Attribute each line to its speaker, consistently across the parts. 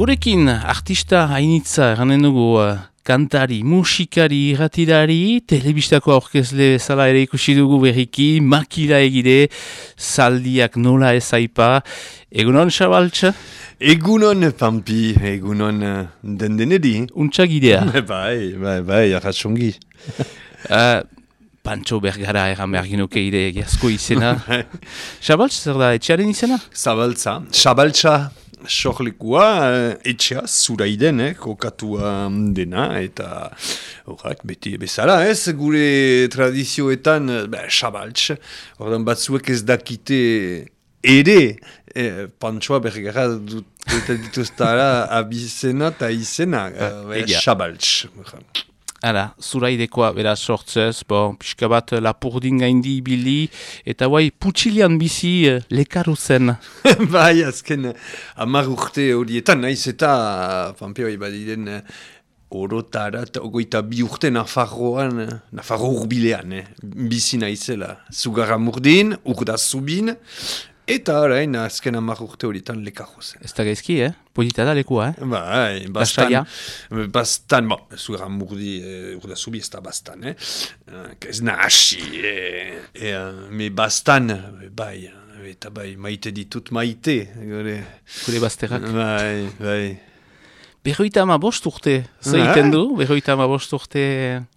Speaker 1: Gurekin artista hainitza eranen dugu uh, kantari, musikari, irratirari, telebistako aurkezle bezala ere ikusi dugu berriki, makila egide, zaldiak nola ez aipa. Egunon, Xabaltza?
Speaker 2: Egunon, Pampi, egunon uh, den denedi.
Speaker 1: Untsa gidea.
Speaker 2: bai, bai, bai, arratsongi.
Speaker 1: uh, Pantxo bergara egan behar ginoke ide egiazko izena. Xabaltza zer da, etxearen izena?
Speaker 2: Zabaltza, Xabaltza, sorlekua uh, etxea zuraiden, eh, kokatua dena, eta horrak beti bezala, ez, gure tradizioetan, uh, xabaltz, ordan batzuek ez dakite ere, eh, pantsoa bergara dut, eta dituztara abizena eta izena, uh, xabaltz.
Speaker 1: Hala, zuraidekoa bera sortzez, bo, pixka bat lapurdin gaindi ibili, eta guai putxilian bizi uh, lekaru zen.
Speaker 2: bai, azken amar urte horietan, naiz eta, pampio, bai, badiren, orotara, ogoita bi urte Nafarroan, Nafarro urbilean, eh? bizi naizela. Zugarra murdin, urda zubin, Eta orain, azken amak urte horietan lekarro zen.
Speaker 1: Ez da gaizki, eh? Polita da lekua, eh?
Speaker 2: Bai, bastan, bastan, bo, zuera murdi, eh, urda zubi ez da bastan, eh? Ez nahasi, eh? E, me bastan, bai, eta bai, maite ditut maite. Gure,
Speaker 1: Gure bazterrak.
Speaker 2: Bai, bai.
Speaker 1: Berroita ama bost urte, zer egiten du? Berroita ama bost urte,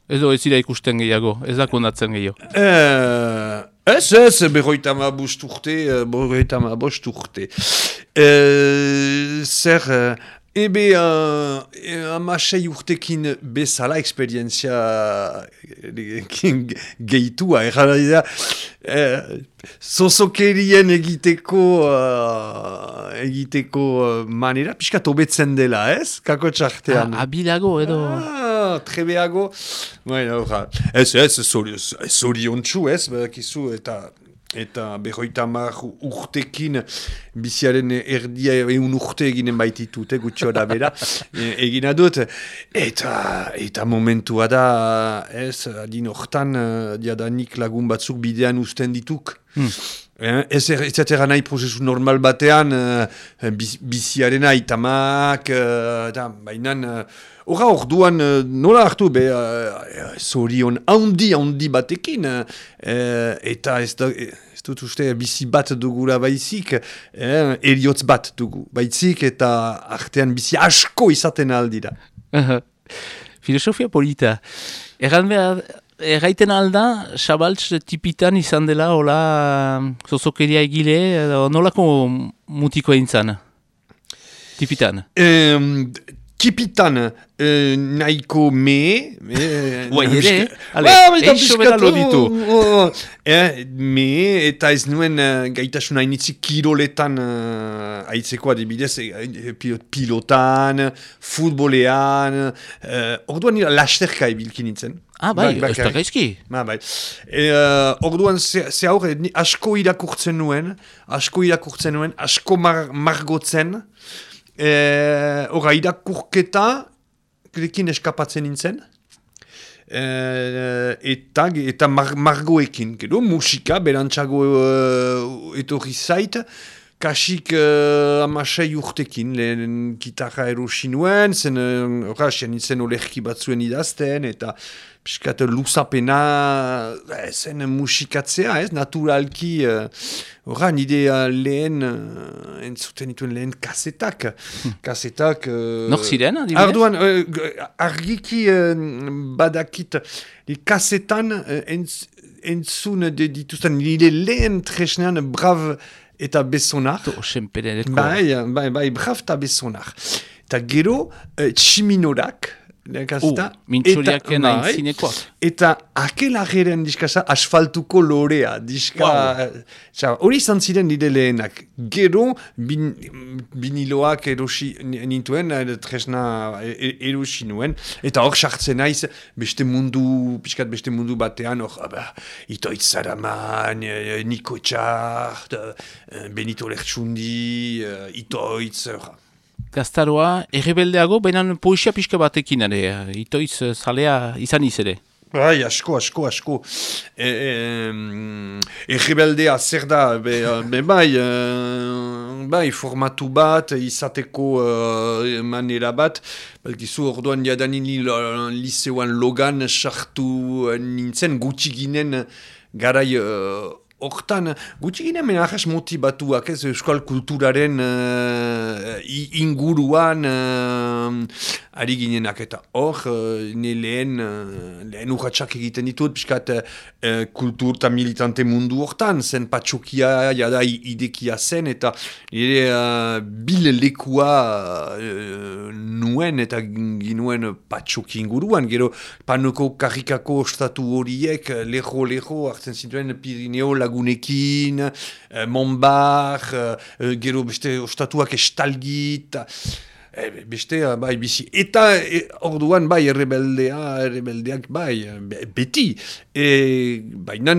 Speaker 1: edo ez dira ikusten gehiago, ez da kondatzen gehiago.
Speaker 2: Eh... Ez, ez, berroita ma bost urte, berroita ma bost urte. E, zer, ebe uh, amasei urtekin bezala eksperientzia gehitua, errara dira, eh, zozokerien egiteko, uh, egiteko manera, pixka tobetzen dela, ez? Kako txartean.
Speaker 1: Ah, abilago edo...
Speaker 2: Ah, trebeago. Bueno, ez, ez, zorion txu, ez, kizu, eta eta berroita mar urtekin biziaren erdia egun urte eginen baititute, gutxo da bera, egina dut. Eta, eta momentua da, ez, adin hortan, diadanik lagun batzuk bidean usten dituk. Hmm. Ez erra nahi prozesu normal batean, biziaren aitamak, eta bainan, Hora orduan nola hartu be zorion uh, handi handi batekin uh, eta ez da ez dut uste bizi bat dugula baizik eh, eriotz bat dugu baizik eta artean bizi asko izaten aldira.
Speaker 1: Filosofia polita. Erran behar, erraiten alda, xabaltz tipitan izan dela, hola, zozokeria egile, nolako mutiko egin Tipitan.
Speaker 2: Um, Tipitan uh, nahiko me...
Speaker 1: Guai ere, ale,
Speaker 2: eixo bera loditu. Me eta ez nuen uh, gaitasun hainitzik kiroletan uh, aitzeko adibidez, pilotan, futbolean, uh, orduan nira lasterka ebilkin nintzen.
Speaker 1: Ah, bai, ez da gaizki.
Speaker 2: Ba, bai. E, uh, orduan ze, ze aurre, asko irakurtzen nuen, asko irakurtzen nuen, asko mar, margotzen, E, Hora, irakurketa, krekin eskapatzen nintzen. E, eta eta mar, margoekin, gero, musika, berantzago uh, etorri zait, kasik uh, amasei urtekin, lehen gitarra erosi nuen, zen, hora, uh, nintzen olerki batzuen idazten, eta piskat luzapena eh, zen musikatzea, ez, naturalki, horra, uh, nide uh, lehen, uh, entzuten dituen lehen kasetak, hmm. kasetak... Uh,
Speaker 1: Nor ziren,
Speaker 2: adibidez? Arduan, uh, argiki uh, badakit, li kasetan uh, entz, entzun dituzten, nide lehen tresnean brav eta besonar.
Speaker 1: To, senpere,
Speaker 2: bai, bai, bai, eta besonar. Eta gero, uh, tximinorak,
Speaker 1: Uh, Mintxuriaken hain bai. zinekoak.
Speaker 2: Eta akela geren diskasa asfaltuko lorea. Diska, wow. Hori izan ziren nire lehenak. Gero bin, biniloak erosi nintuen, tresna e, erosi nuen. Eta hor sartzen naiz beste mundu, piskat beste mundu batean, hor, itoitz zaraman, e, Niko Txart, e, Benito Lertsundi, itoitz,
Speaker 1: gaztaroa, errebeldeago, baina poesia pixka batekin ere, itoiz zalea izan izere.
Speaker 2: Bai, asko, asko, asko. E, e, e zer da, be, be bai, e, bai, formatu bat, izateko uh, manera bat, gizu orduan jadanin liseoan logan sartu nintzen gutxi ginen garai Hortan, gutxi ginen menajas motibatuak ez euskal kulturaren uh, inguruan uh, ari ginenak. Eta hor, uh, ne lehen, uh, lehen urratxak egiten ditut, piskat uh, kultur eta militante mundu hortan, zen patxokia jada idekia zen eta nire uh, bil lekua uh, nuen eta ginuen patxoki inguruan, gero panuko karikako ostatu horiek leho-leho hartzen zituen Pirineo lagunekin, uh, Monbar, uh, gero beste ostatuak estalgit, e, beste bai bizi. Eta orduan bai errebeldea, errebeldeak bai, beti. E, Baina...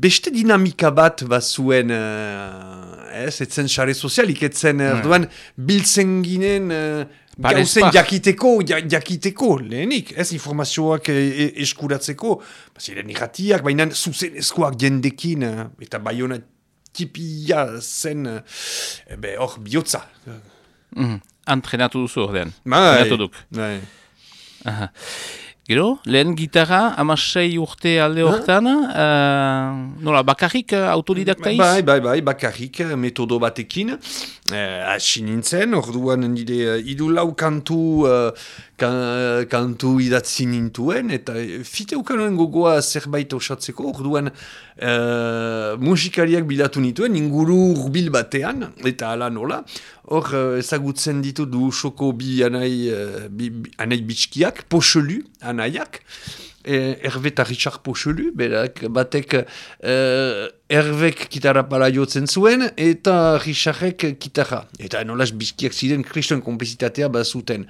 Speaker 2: beste dinamika bat bazuen uh, ez, etzen sare sozialik, etzen orduan biltzen ginen Gauzen jakiteko, jakiteko, lehenik, ez informazioak e, e, eskuratzeko, ziren irratiak, baina zuzen eskoak jendekin, eh, eta baiona tipia zen, eh, hor, bihotza.
Speaker 1: Mm, antrenatu duzu ordean. Bai, bai. Gero, lehen gitarra, amasei urte alde hortan, uh, nola, bakarrik uh, autodidakta iz?
Speaker 2: Bai, bai, bai, bakarrik metodo batekin. Uh, Asi nintzen, orduan nire uh, idulau kantu, uh, kantu idatzi nintuen, eta fite ukanuen gogoa zerbait osatzeko, orduan uh, musikariak bilatu nituen, inguru urbil batean, eta ala nola. Hor, ezagutzen ditu du soko bi anai, uh, bi, anai bitskiak, poxelu, anaiak, e, Hervé eta Richard Pochelu, berak, batek e, Hervék kitara pala jotzen zuen, eta Richardek kitara. Eta nolaz bizkiak ziren kristuen kompezitatea bazuten.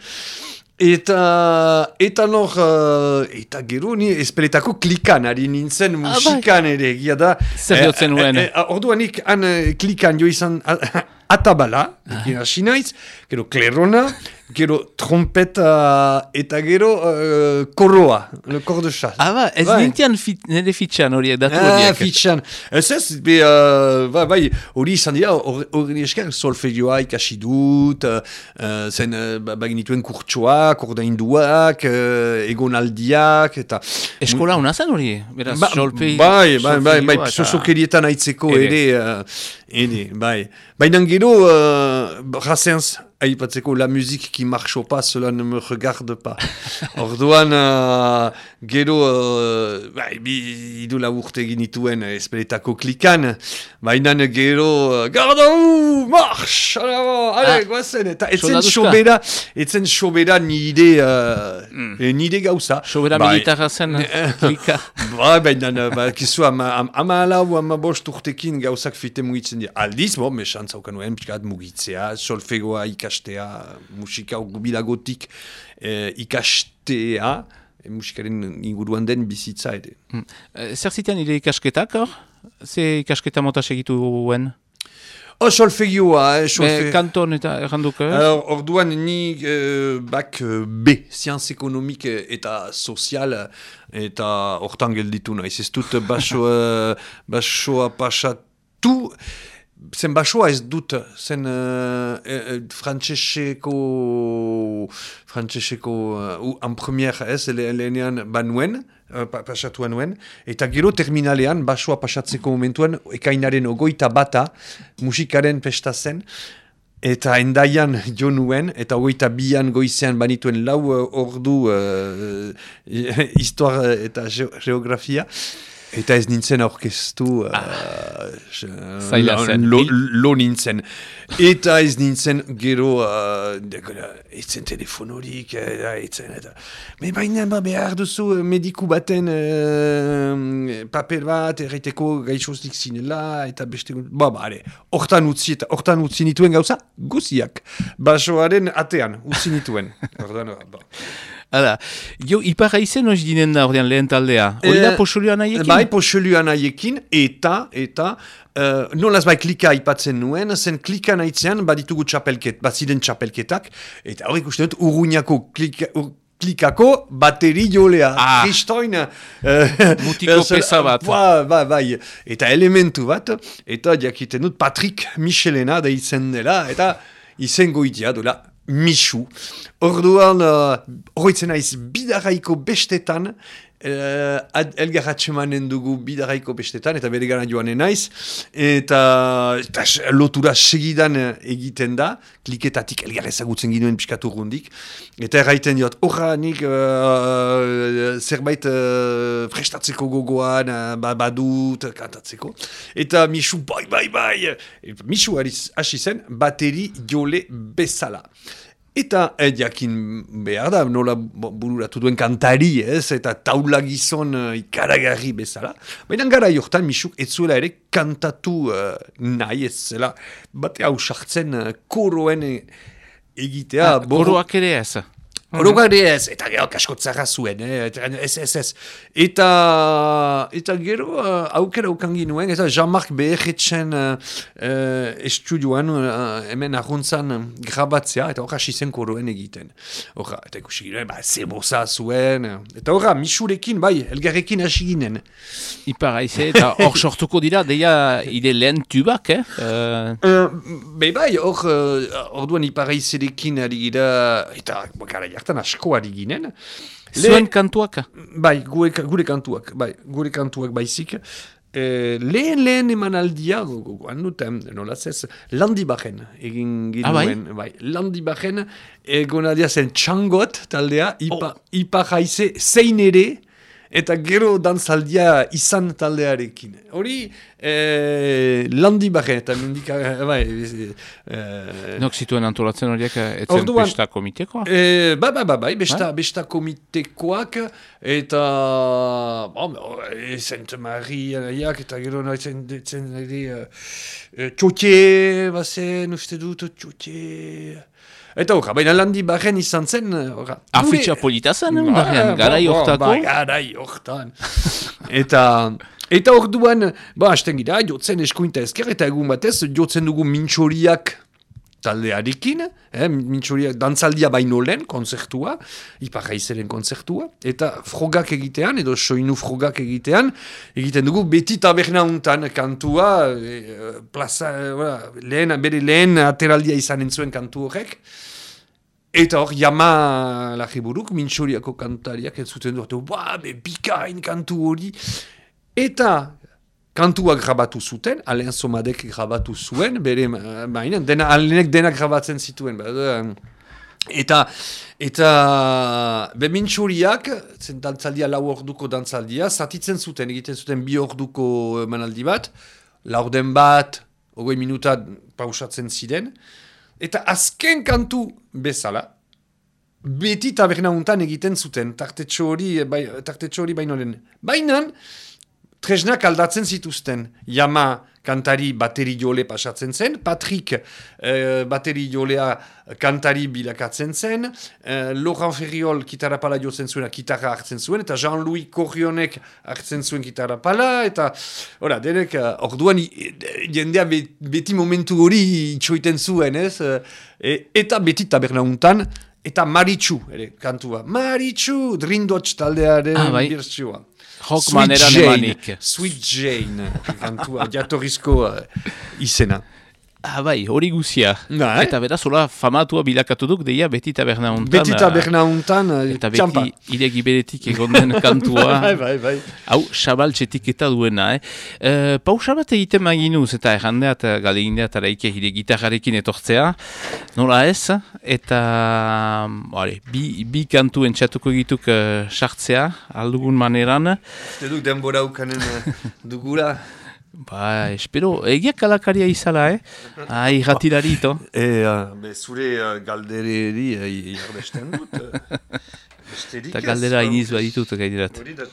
Speaker 2: Eta, eta nor, uh, eta gero ni esperetako klikan, ari nintzen ah, bai. musikan ere, gira da.
Speaker 1: Zer jotzen nuen. E,
Speaker 2: e, orduan ik, han klikan jo izan, atabala, ekin hasi naiz, gero klerona, gero trompeta eta gero uh, koroa, le kor de chat.
Speaker 1: Ah ba, ez bai. nintian fit, nire fitxan horiek, datu ah, horiek.
Speaker 2: Ah, fitxan. Ez ez, be, uh, ba, bai, hori izan dira, hori esker solfegioa ikasi dut, uh, zen uh, baginituen kurtsoak, ordainduak, uh, egonaldiak, eta...
Speaker 1: Eskola hona zen hori? Beraz, ba,
Speaker 2: solfe, bai, bai, bai, bai, sosokerietan aitzeko ere, uh, ere, bai. Baina gero, uh, razenz, aipatzeko la musique qui marche pas, cela ne me regarde pas. Orduan, uh, gero, uh, bai, bi, idu la urte ginituen espeletako klikan, baina gero, uh, garda hu, march, ale, ah, guazen, eta etzen sobera, etzen sobera uh, mm. nide gauza.
Speaker 1: Sobera bai. militarra zen, klika.
Speaker 2: Bai, baina, ba, kizu, ama, ama, ama bost urtekin gauzak fite mugitzen dira. Aldiz, bo, mesantza ukan pikat mugitzea, solfegoa ikastea, ikastea, musika gubilagotik eh, ikastea, e, musikaren inguruan den bizitza ere.
Speaker 1: Hmm. E, zer zitean ire ikasketak hor? Ze ikasketa mota segitu guen?
Speaker 2: Oh, solfegioa, eh, solfe...
Speaker 1: kanton eta erranduk, eh?
Speaker 2: Orduan ni uh, bak B, scienz ekonomik eta sozial, eta hortan gelditu naiz. Ez dut basoa, basoa pasatu, zen basoa ez dut, zen uh, e, frantzeseko, frantzeseko, uh, en premier ez, lehenean banuen, uh, pasatu nuen, eta gero terminalean, basoa pasatzeko momentuan, ekainaren ogoita bata, musikaren pesta zen, Eta endaian jo nuen, eta hogeita bian goizean banituen lau ordu uh, histoire eta geografia. Eta ez nintzen aurkeztu ah, uh, lo, lo nintzen. Eta ez nintzen gero uh, etzen telefonorik, uh, etzen eta... Me baina ba, behar duzu mediku baten uh, paper bat, erreteko gaixozik zinela, eta beste... Ba, ba, are, hortan utzi, eta hortan utzi nituen gauza, guziak. Basoaren atean, utzi nituen. Hortan, ba.
Speaker 1: Hala, jo, iparra izen hori dinen da ordean lehen taldea? Hori da e, poxolioan naiekin?
Speaker 2: Bai, poxolioan naiekin, eta, eta, uh, nolaz bai klika ipatzen nuen, zen klika nahitzean baditugu txapelket, bat ziren txapelketak, eta hori ikusten dut, urruñako klika, klikako bateri jolea.
Speaker 1: Ah.
Speaker 2: Kristoin... eh,
Speaker 1: Mutiko peza bat.
Speaker 2: Ba, ba, bai. Eta elementu bat, eta jakiten dut Patrick Michelena da izen dela, eta izen goitia dola Michu. Orduan, uh, horretzen naiz bidaraiko bestetan, uh, elgarratxemanen dugu bidaraiko bestetan, eta bere gara joanen naiz, eta, eta lotura segidan eh, egiten da, kliketatik elgar ezagutzen ginuen piskatu rundik, eta erraiten diot, horra nik uh, zerbait uh, prestatzeko gogoan, uh, ba, badut, kantatzeko, eta Michu, bai, bai, bai, hariz- hasi zen, bateri jole bezala. Eta eh, jakin behar da, nola bururatu duen kantari, ez, eta taula gizon uh, ikaragarri bezala. Baina gara jortan, misuk, ez ere kantatu uh, nahi, ez zela, bate hau sartzen uh, koroen egitea.
Speaker 1: Ah,
Speaker 2: borro-
Speaker 1: Koroak ere ez.
Speaker 2: Horogari ez, eta gero kasko tzarra zuen, eh? ez, ez, ez. Eta, eta gero uh, aukera ukan ginuen, eta Jean-Marc Beherretzen uh, uh, estudioan uh, hemen ahontzan grabatzea, eta horra hasi zen koroen egiten. Horra, eta ikusi ginen, ba, zeboza zuen, eta horra, misurekin, bai, elgarrekin hasi ginen.
Speaker 1: Ipar haize, eta hor sortuko dira, deia, ide lehen tubak, eh? Uh,
Speaker 2: Uh, be bai, hor, uh, orduan iparaizerekin ari gira, eta bo, gara jartan asko ari ginen.
Speaker 1: zuen kantuak?
Speaker 2: Bai, gure, gure kantuak, bai, gure kantuak baizik. E, lehen lehen emanaldia, gogoan dut, em, nolaz ez, landi baren, egin
Speaker 1: Ah, bai?
Speaker 2: bai. landi baren, egonaldia zen txangot, taldea, ipa,
Speaker 1: Oh.
Speaker 2: ipa jaize, zein ere, eta gero dantzaldia izan taldearekin. Hori, e, landi baren, eta mendika, bai, e,
Speaker 1: Nok zituen antolatzen horiek, eh, etzen
Speaker 2: Orduan-
Speaker 1: pesta komitekoa?
Speaker 2: E, ba, ba, ba, bai, besta, besta komitekoak, eta, bon, e, Saint Mariak, eta gero nahi zen, zen ere, e, txotxe, bazen, uste dut, txotxe... Eta horra, baina landi barren izan zen, horra.
Speaker 1: Afitxa polita zen, eh,
Speaker 2: Ba,
Speaker 1: barrean,
Speaker 2: ba,
Speaker 1: garai
Speaker 2: ba,
Speaker 1: hortako?
Speaker 2: Ba, garai hortan. eta, eta orduan, ba, hasten gira, jotzen eskuinta ezker, eta egun batez, jotzen dugu mintxoriak taldearekin, eh, mintxoriak dantzaldia baino lehen, konzertua, iparraizeren konzertua, eta frogak egitean, edo soinu frogak egitean, egiten dugu beti taberna untan kantua, e, plaza, e, voilà, lehen, bere lehen ateraldia izanen zuen kantu horrek, Eta hor, jama lajiburuk, mintxoriako kantariak ez zuten duatu, ba, be, bikain kantu hori. Eta kantuak grabatu zuten, Alain Somadek grabatu zuen, bere, eh, baina, dena, alenek denak grabatzen zituen. Ba, eh, eta, eta, be, mintxoriak, zen dantzaldia, lau orduko dantzaldia, zatitzen zuten, egiten zuten bi orduko manaldi bat, laurden bat, ogoi minuta pausatzen ziren, Eta azken kantu bezala, beti taberna untan egiten zuten, tartetxo hori, bai, tartetxo hori baino lehen. Baina, tresnak aldatzen zituzten. Yama kantari bateri jole pasatzen zen, Patrick eh, bateri jolea kantari bilakatzen zen, eh, Laurent Ferriol kitarra pala jotzen zuena kitarra hartzen zuen, eta Jean-Louis Corrionek hartzen zuen kitarra pala, eta ora, denek, eh, orduan jendea be- beti momentu hori itxoiten zuen, ez? Eh, eta beti taberna untan, eta Maritxu, ere, kantua. Maritxu, Drindotx taldearen
Speaker 1: Ah, bai. Rock
Speaker 2: Sweet
Speaker 1: maneran
Speaker 2: Jane,
Speaker 1: emanik.
Speaker 2: Sweet Jane, kantua, jatorrizko uh, izena.
Speaker 1: Ah, bai, hori guzia.
Speaker 2: Na, eh?
Speaker 1: Eta beraz, hola, famatua bilakatu duk, deia beti taberna hontan.
Speaker 2: Beti
Speaker 1: ah,
Speaker 2: taberna untan, uh,
Speaker 1: Eta
Speaker 2: txampa.
Speaker 1: beti iregi beretik egon den kantua.
Speaker 2: bai, bai, bai.
Speaker 1: Hau, xabal txetiketa duena, eh? E, pausa bat egiten maginuz, eta errandeat, galegindeat, araike hire gitarrarekin etortzea, nola ez, eta bale, bi, bi kantu entxatuko egituk uh, sartzea, aldugun maneran,
Speaker 2: Uste duk denbora ukanen uh, dugula.
Speaker 1: ba, espero, egiak alakaria izala, eh? Ah, irratilari, to.
Speaker 2: E, uh, be, zure uh, galdereri uh, jarbesten dut.
Speaker 1: Eta galdera iniz baditut, gaiderat.
Speaker 2: hori da-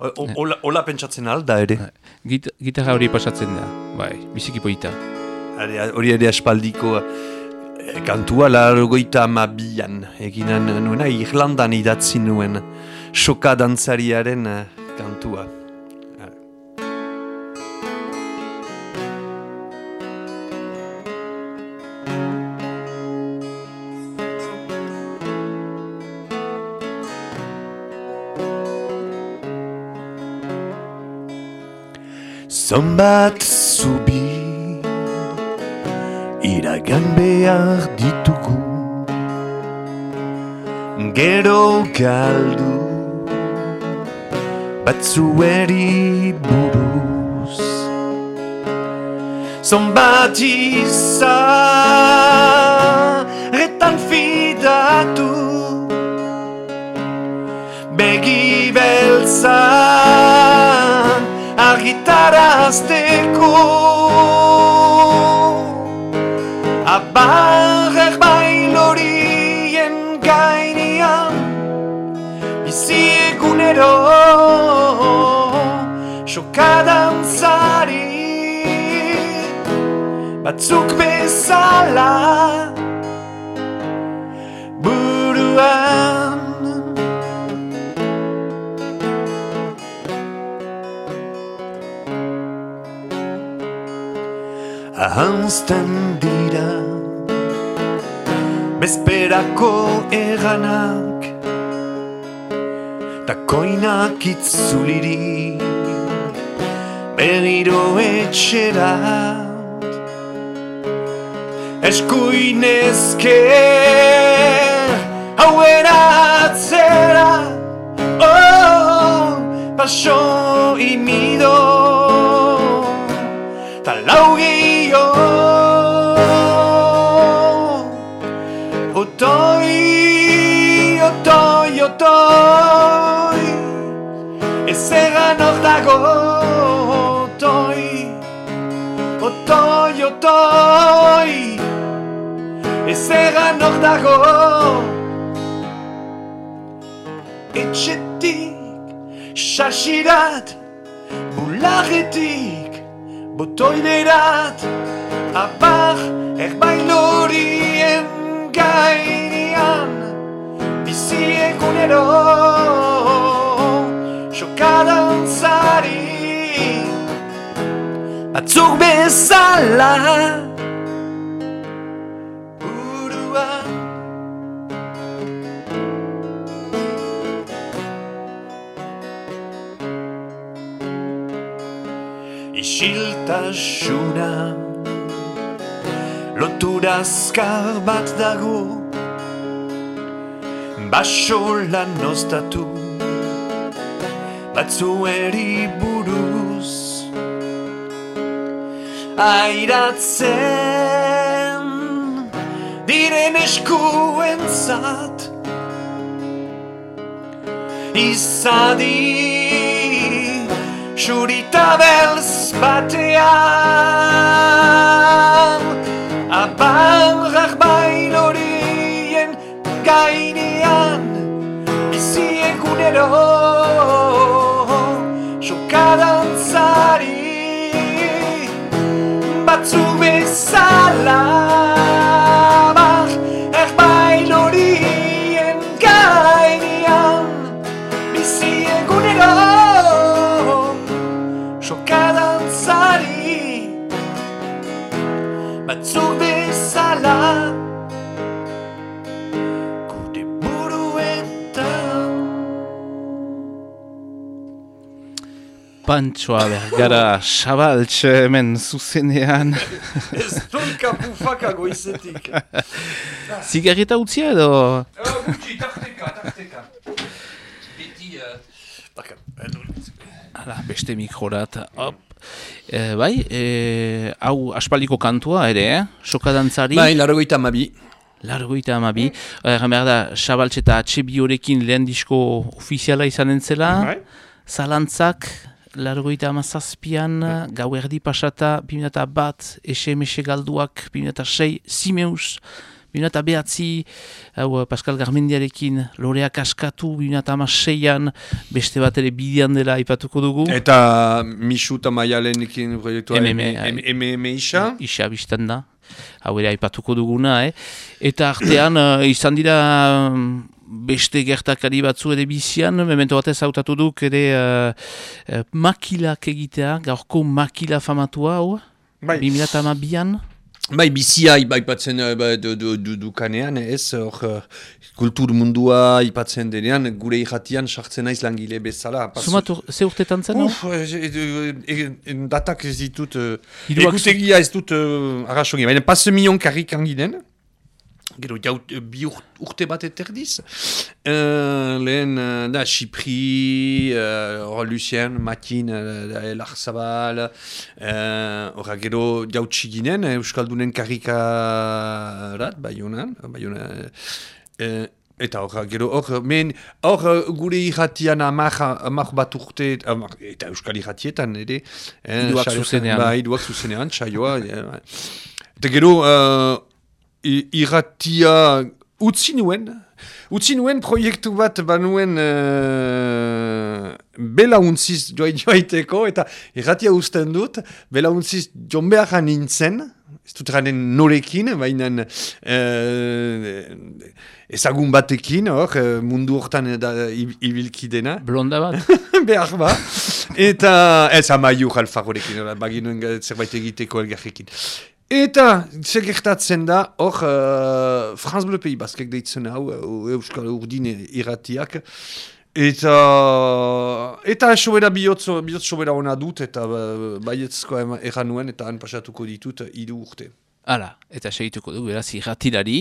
Speaker 2: O- o- Ola, ola pentsatzen alda ere.
Speaker 1: Git, gitarra hori pasatzen da, bai, biziki poita.
Speaker 2: Hori ere aspaldiko eh, kantua largoita amabian. Eginan nuena Irlandan idatzi nuen. Soka dantzariaren eh, kantua. Zonbat zubi iragan behar ditugu. Gero galdu batzueri buruz. Zonbat izarretan fidatu. Begi beltzan argitarazteko Abarrer bailorien gainean Bizi egunero Sokadan zari Batzuk bezala Ahanzten dira. Bezperako eranak Ta koinak itzuliri. Berriro etxerat Eskuinezke Hauera atzera. Oh, paso imido Ezera nor dago. Etxetik, xaxirat Bularretik, botoiderat Abar, erbailorien gainean Bizi egunero Sokadan zari Batzuk bezala Isiltasuna Lotura azkar bat dago. Baso lan oztatu Batzueri buruz. Airatzen Diren eskuen zat. Izadi Xurita belz batean. Abarrak bailorien gainean Bizi egunero Sokadan zari Batzu bezala bezala Gure buruetan
Speaker 1: Pantsoa bergara Xabaltx hemen zuzenean.
Speaker 3: Ez tonka bufaka goizetik.
Speaker 1: Zigarreta utzia edo?
Speaker 3: Gutxi, tarteka, tarteka. Beti, Barka,
Speaker 1: Hala, beste mikrorat. Hop. E, bai, e, hau aspaldiko kantua ere, eh? Sokadantzari.
Speaker 3: Bai, largoita mabi.
Speaker 1: Largoita amabi. Erran behar da, Xabaltx eta Atxebiorekin lehen disko ofiziala izanen zela.
Speaker 3: Bai.
Speaker 1: Zalantzak, largoita amazazpian, gau erdi pasata, 2000 bat, SMS galduak, 2006, Simeus, 2000 behatzi, hau Pascal Garmendiarekin, loreak askatu, 2006an, beste bat ere bidean dela ipatuko dugu.
Speaker 3: Eta Misu eta Maialenekin proiektua
Speaker 1: MMA,
Speaker 3: MM isa.
Speaker 1: Isa biztan da, hau ere aipatuko duguna, eh? Eta artean, eh, izan dira mm, beste gertakari batzu ere bizian, memento batez hautatu duk ere uh, makilak egitea, gaurko makila famatua, hau?
Speaker 3: Bai.
Speaker 1: 2008an,
Speaker 2: Bai, bizia aipatzen uh, ba, du, du, du, dukanean, ez, hor, uh, kultur mundua aipatzen denean, gure irratian sartzen naiz langile bezala. Pas-
Speaker 1: Zumat, ur- ze urtetan zen?
Speaker 2: Uf, eh, eh, eh, eh, datak ez ditut, uh,
Speaker 1: Hiruak
Speaker 2: egutegia ez dut uh, arrasongi, baina pas milion karrik anginen, gero jaut, bi ur- urte bat eterdiz, uh, lehen, uh, da, Xipri, uh, Lucien, Matin, uh, Larzabal, uh, horra gero jautsi ginen, Euskaldunen karrikarat, baionan, baionan, uh, Eta hor, gero hor, men, hor gure irratian amak, amak bat urte, amak, eta euskal irratietan, ere. eh, saio-
Speaker 1: zuzenean.
Speaker 2: Ba, hiruak zuzenean, eh, bai. Eta gero, uh, irratia utzi nuen, utzi nuen proiektu bat banuen uh, belauntziz joa- joaiteko, eta irratia usten dut, belauntziz jon behar nintzen, ez dut garen norekin, baina uh, ezagun batekin, hor, eh, mundu hortan da, ib- ibilki dena.
Speaker 1: Blonda bat?
Speaker 2: Behar ba. Eta ez amaiur alfagorekin, baginuen zerbait egiteko elgarrekin. Eta, zer gertatzen da, hor, uh, Franz Bleu Pays Baskek deitzen hau, uh, Euskal Urdin irratiak, eta, eta sobera bihotz, bihotz sobera ona dut, eta uh, baietzko ema- erran nuen, eta han pasatuko ditut hiru urte.
Speaker 1: Hala, eta segituko du, beraz, irratirari.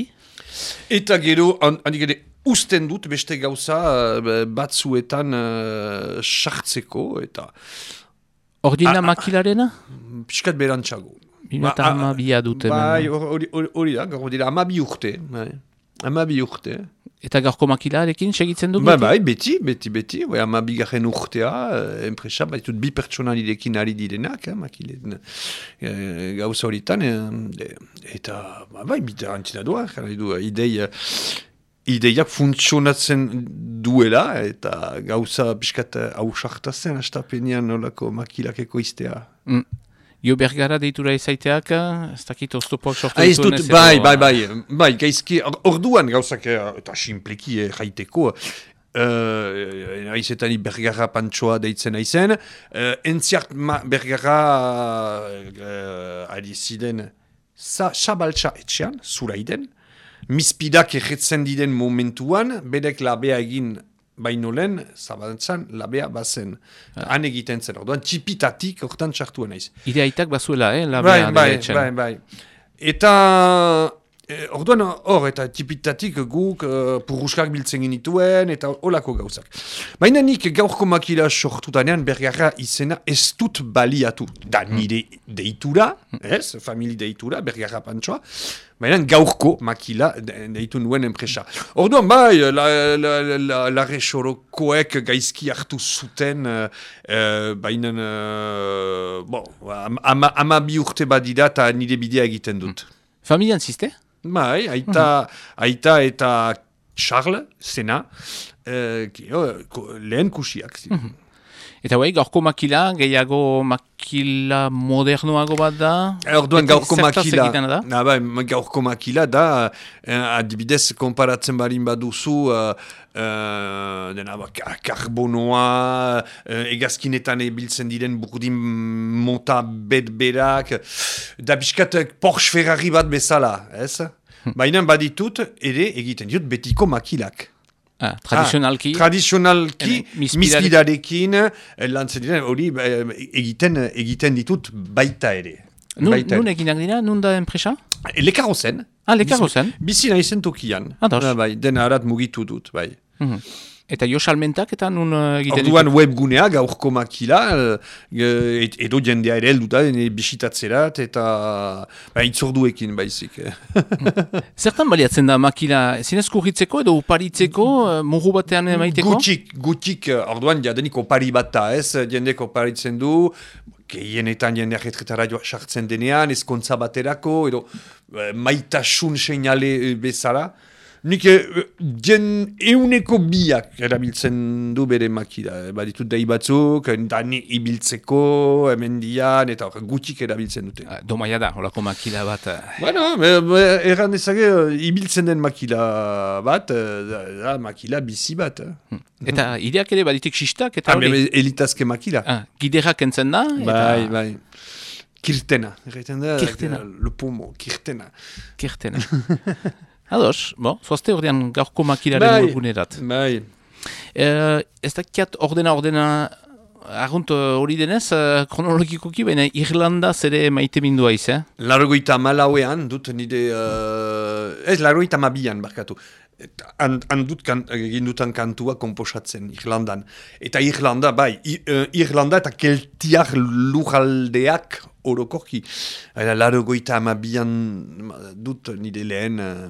Speaker 2: Eta gero, han- handik ere, usten dut beste gauza uh, batzuetan uh, sartzeko, eta
Speaker 1: Ordina makilarena?
Speaker 2: piskat berantxago.
Speaker 1: Bina eta
Speaker 2: Ba,
Speaker 1: hama bia dute.
Speaker 2: Bai, hor- hori da, gaur dira, ama bi urte. Bai. Ama bi urte.
Speaker 1: Eta gaurko makilarekin segitzen du?
Speaker 2: Ba,
Speaker 1: beti?
Speaker 2: bai, beti, beti, beti. Bai, ama bigarren urtea, eh, enpresa, baitut bi pertsonalidekin ari direnak, eh, makilen eh, gauza horietan. eh, eta, ba, bai, bita antzina doa, jara du, idei, eh, ideiak funtzionatzen duela, eta gauza piskat hausartazen, astapenean nolako makilak ekoiztea.
Speaker 1: Mm. Jo bergara deitura izaiteak, ez dakit oztopoak sortu
Speaker 2: Ah, ez dut, bai, bai, bai, bai, gaizki, or- orduan gauzak, eh, eta simpliki eh, jaiteko, uh, naizetan bergarra pantsoa deitzen aizen, uh, entziart ma, bergarra uh, ari ziren sa, sabaltsa etxean, zuraiden, mispidak erretzen diren momentuan, bedek labea egin baino lehen, zabaltzan, labea bazen. Han egiten zen, orduan, txipitatik hortan txartua naiz.
Speaker 1: Ire aitak bazuela, eh?
Speaker 2: Bai,
Speaker 1: Labea
Speaker 2: bai,
Speaker 1: etxean.
Speaker 2: bai, bai. Eta, eh, orduan, hor, eta tipitatik guk uh, purruskak biltzen genituen, eta olako gauzak. Baina nik gaurko makila sortutanean bergarra izena ez dut baliatu. Da nire deitura, ez, famili deitura, bergarra pantsoa, Baina gaurko makila de- deitu nuen enpresa. Orduan, bai, la, la, la, la, resorokoek gaizki hartu zuten, uh, baina, uh, bon, am- ama, ama bi urte badira eta nire bidea egiten dut.
Speaker 1: Familian ziste?
Speaker 2: Bai, aita, aita eta Charles, zena, ki, oh, lehen kusiak.
Speaker 1: Eta bai, gaurko makila, gehiago makila modernoago bat da?
Speaker 2: Eh, Orduan gaurko makila,
Speaker 1: da?
Speaker 2: Bai, ma- gaurko makila da, eh, adibidez, konparatzen barin baduzu, uh, uh, dena, ba, ka- karbonoa, uh, egazkinetan ebiltzen diren burdin mota bet-berak, da biskat eh, Porsche Ferrari bat bezala, ez? Baina baditut, ere egiten diot betiko makilak.
Speaker 1: Ah, tradizionalki.
Speaker 2: Ah, tradizionalki, mispidarekin, eh, lantzen diren, hori eh, egiten, egiten ditut baita ere.
Speaker 1: nun,
Speaker 2: Baita
Speaker 1: nun eginak dira, nun da enpresa?
Speaker 2: Lekaro zen.
Speaker 1: Ah, lekaro zen.
Speaker 2: Bizi naizen tokian.
Speaker 1: Ados.
Speaker 2: Ah, bai, dena arat mugitu dut, bai.
Speaker 1: Mhm. Eta jo salmentak eta nun uh, egiten
Speaker 2: Orduan webgunea gaurko makila, eh, et- edo jendea ere heldu da, ene bisitatzerat, eta ba, itzorduekin baizik. eh.
Speaker 1: Zertan baliatzen da makila, zinez kurritzeko edo uparitzeko, uh, mugu batean maiteko?
Speaker 2: Gutik, eh, orduan jadenik opari bat da, ez? Jendek oparitzen du, gehienetan jendeak etretara joa sartzen denean, ezkontza baterako, edo eh, maitasun seinale eh, bezala. Nik eh, jen euneko biak erabiltzen du bere makila. Baditut dei batzuk, dani ibiltzeko, hemendian, eta hor, gutik erabiltzen dute.
Speaker 1: Ah, Domaia da, holako makila bat.
Speaker 2: Bueno, erran dezake, eh, ibiltzen den makila bat, eh, da, da makila bizi bat. eh.
Speaker 1: Eta ideak ere baditik sistak, eta
Speaker 2: Ah,
Speaker 1: hori,
Speaker 2: elitazke makila.
Speaker 1: ah, giderak entzen da, eta
Speaker 2: Bai, bai. kirtena. Erraiten da,
Speaker 1: Kirtena.
Speaker 2: Le pomo, kirtena.
Speaker 1: Ados, bo, zoazte ordean gaurko makilaren
Speaker 2: Bai.
Speaker 1: webgunerat.
Speaker 2: Bai,
Speaker 1: Eh, ez dakiat ordena ordena argunt eh, hori denez, eh, kronologikoki, baina Irlanda zere maite mindua iz, eh?
Speaker 2: largoita malauean dut nire... Uh, ez, largoita mabian, barkatu. Han, han dut kan, egin dutan kantua komposatzen Irlandan. Eta Irlanda, bai, I, eh, Irlanda eta keltiak lujaldeak orokorki. Largoita amabian dut nire lehen eh,